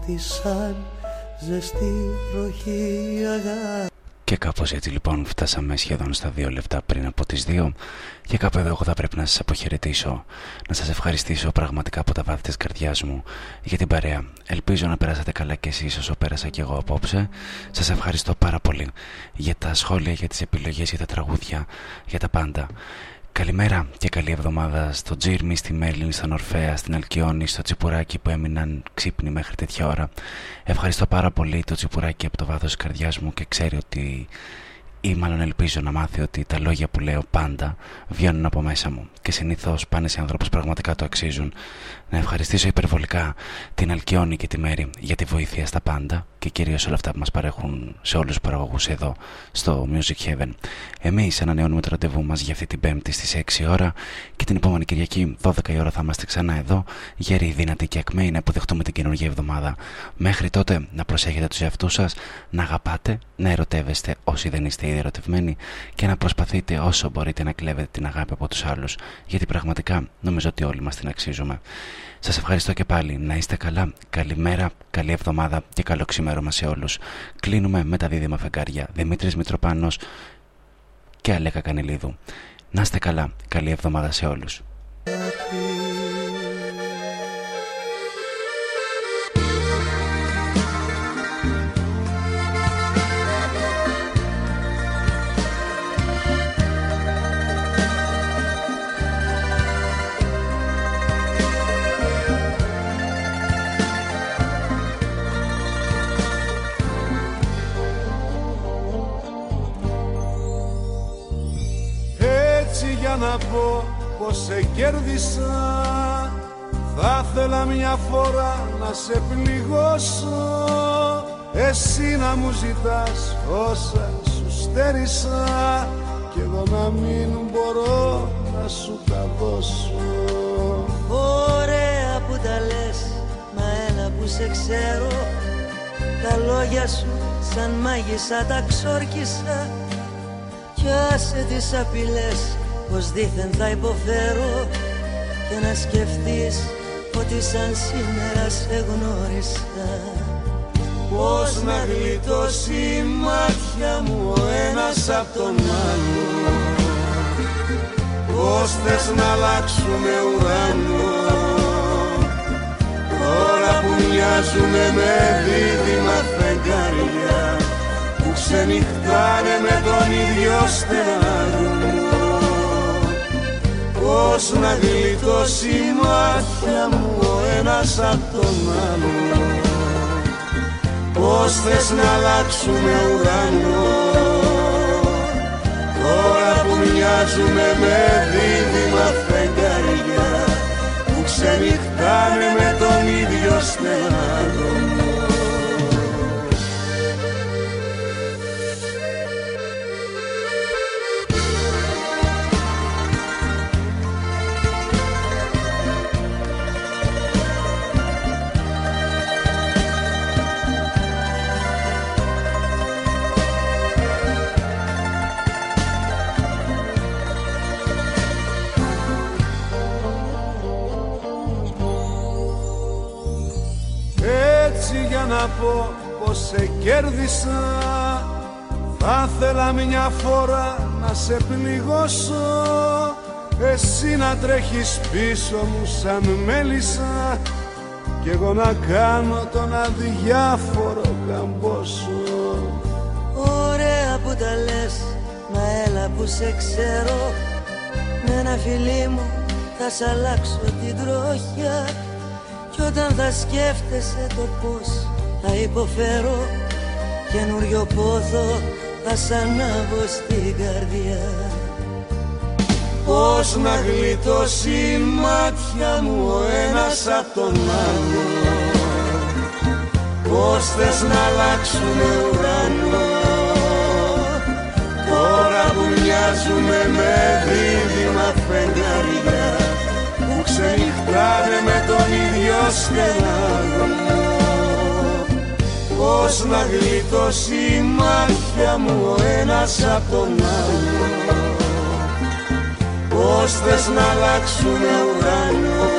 πέφτει σαν ζεστή βροχή αγάπη και κάπως έτσι λοιπόν φτάσαμε σχεδόν στα δύο λεπτά πριν από τις δύο και κάπου εδώ εγώ θα πρέπει να σας αποχαιρετήσω, να σας ευχαριστήσω πραγματικά από τα βάθη της καρδιάς μου για την παρέα. Ελπίζω να περάσατε καλά και εσείς όσο πέρασα και εγώ απόψε. Σας ευχαριστώ πάρα πολύ για τα σχόλια, για τις επιλογές, για τα τραγούδια, για τα πάντα. Καλημέρα και καλή εβδομάδα στο Τζίρμι, στη Μέρλιν, στον Ορφέα, στην Αλκιόνη, στο Τσιπουράκι που έμειναν ξύπνοι μέχρι τέτοια ώρα. Ευχαριστώ πάρα πολύ το Τσιπουράκι από το βάθος της καρδιάς μου και ξέρει ότι ή μάλλον ελπίζω να μάθει ότι τα λόγια που λέω πάντα βγαίνουν από μέσα μου και συνήθως πάνε σε ανθρώπους πραγματικά το αξίζουν. Να ευχαριστήσω υπερβολικά την Αλκιόνη και τη Μέρη για τη βοήθεια στα πάντα και κυρίως όλα αυτά που μας παρέχουν σε όλους τους παραγωγούς εδώ στο Music Heaven. Εμείς ανανεώνουμε το ραντεβού μας για αυτή την Πέμπτη στις 6 ώρα και την επόμενη Κυριακή 12 η ώρα θα είμαστε ξανά εδώ, γεροί, δυνατοί και ακμαίοι να αποδεχτούμε την καινούργια εβδομάδα. Μέχρι τότε να προσέχετε τους εαυτούς σας, να αγαπάτε, να ερωτεύεστε όσοι δεν είστε ήδη ερωτευμένοι και να προσπαθείτε όσο μπορείτε να κλέβετε την αγάπη από τους άλλους, γιατί πραγματικά νομίζω ότι όλοι μας την αξίζουμε. Σας ευχαριστώ και πάλι. Να είστε καλά. Καλημέρα, καλή εβδομάδα και καλό ξημέρωμα σε όλους. Κλείνουμε με τα δίδυμα φεγγάρια. Δημήτρης Μητροπάνος και Αλέκα Κανελίδου. Να είστε καλά. Καλή εβδομάδα σε όλους. Σε κέρδισα Θα ήθελα μια φορά να σε πληγώσω. Εσύ να μου ζητάς όσα σου στέρισα. Κι εγώ να μην μπορώ να σου τα δώσω. Ωραία που τα λες, μα έλα που σε ξέρω. Τα λόγια σου σαν μάγισσα τα ξόρκισα. Κι άσε τις απειλές πως δήθεν θα υποφέρω και να σκεφτείς ότι σαν σήμερα σε γνώρισα. Πώς να γλιτώσει η μάτια μου ο ένας απ' τον άλλο Πώς θες να αλλάξουμε ουρανό. Τώρα που μοιάζουμε με δίδυμα φεγγάρια Που ξενυχτάνε με τον ίδιο στενάριο Πώς να γλιτώσει η μάτια μου ο ένας απ' τον άλλο. Πώς θες να αλλάξουμε ουρανό. Τώρα που μοιάζουμε με δίδυμα φεγγαριά Που ξενυχτάνε με τον ίδιο στενάδο κέρδισα. Θα ήθελα μια φορά να σε πληγώσω. Εσύ να τρέχεις πίσω μου σαν μέλισσα. Κι εγώ να κάνω τον αδιάφορο καμπόσο. Ωραία που τα λες, μα έλα που σε ξέρω. Με ένα φιλί μου θα σ' αλλάξω την τροχιά. Κι Κι όταν θα σκέφτεσαι το πως θα υποφέρω Καινούριο πόθο θα σ' ανάβω στην καρδιά. Πώς να γλιτώσει η μάτια μου ο ένας απ' τον άλλο. Πώς θες να αλλάξουμε ουρανό. Τώρα που μοιάζουμε με δίδυμα φεγγαριά Που ξενυχτάνε με τον ίδιο στεναγμό Πώς να γλιτώσει η μου ο ένας απ' τον άλλο. Πώς θες να αλλάξουν ουρανό.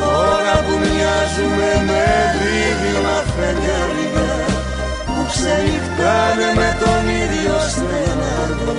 Τώρα που μοιάζουμε με δίδυμα φεγγαριά Που ξενυχτάνε με τον ίδιο στεναρό.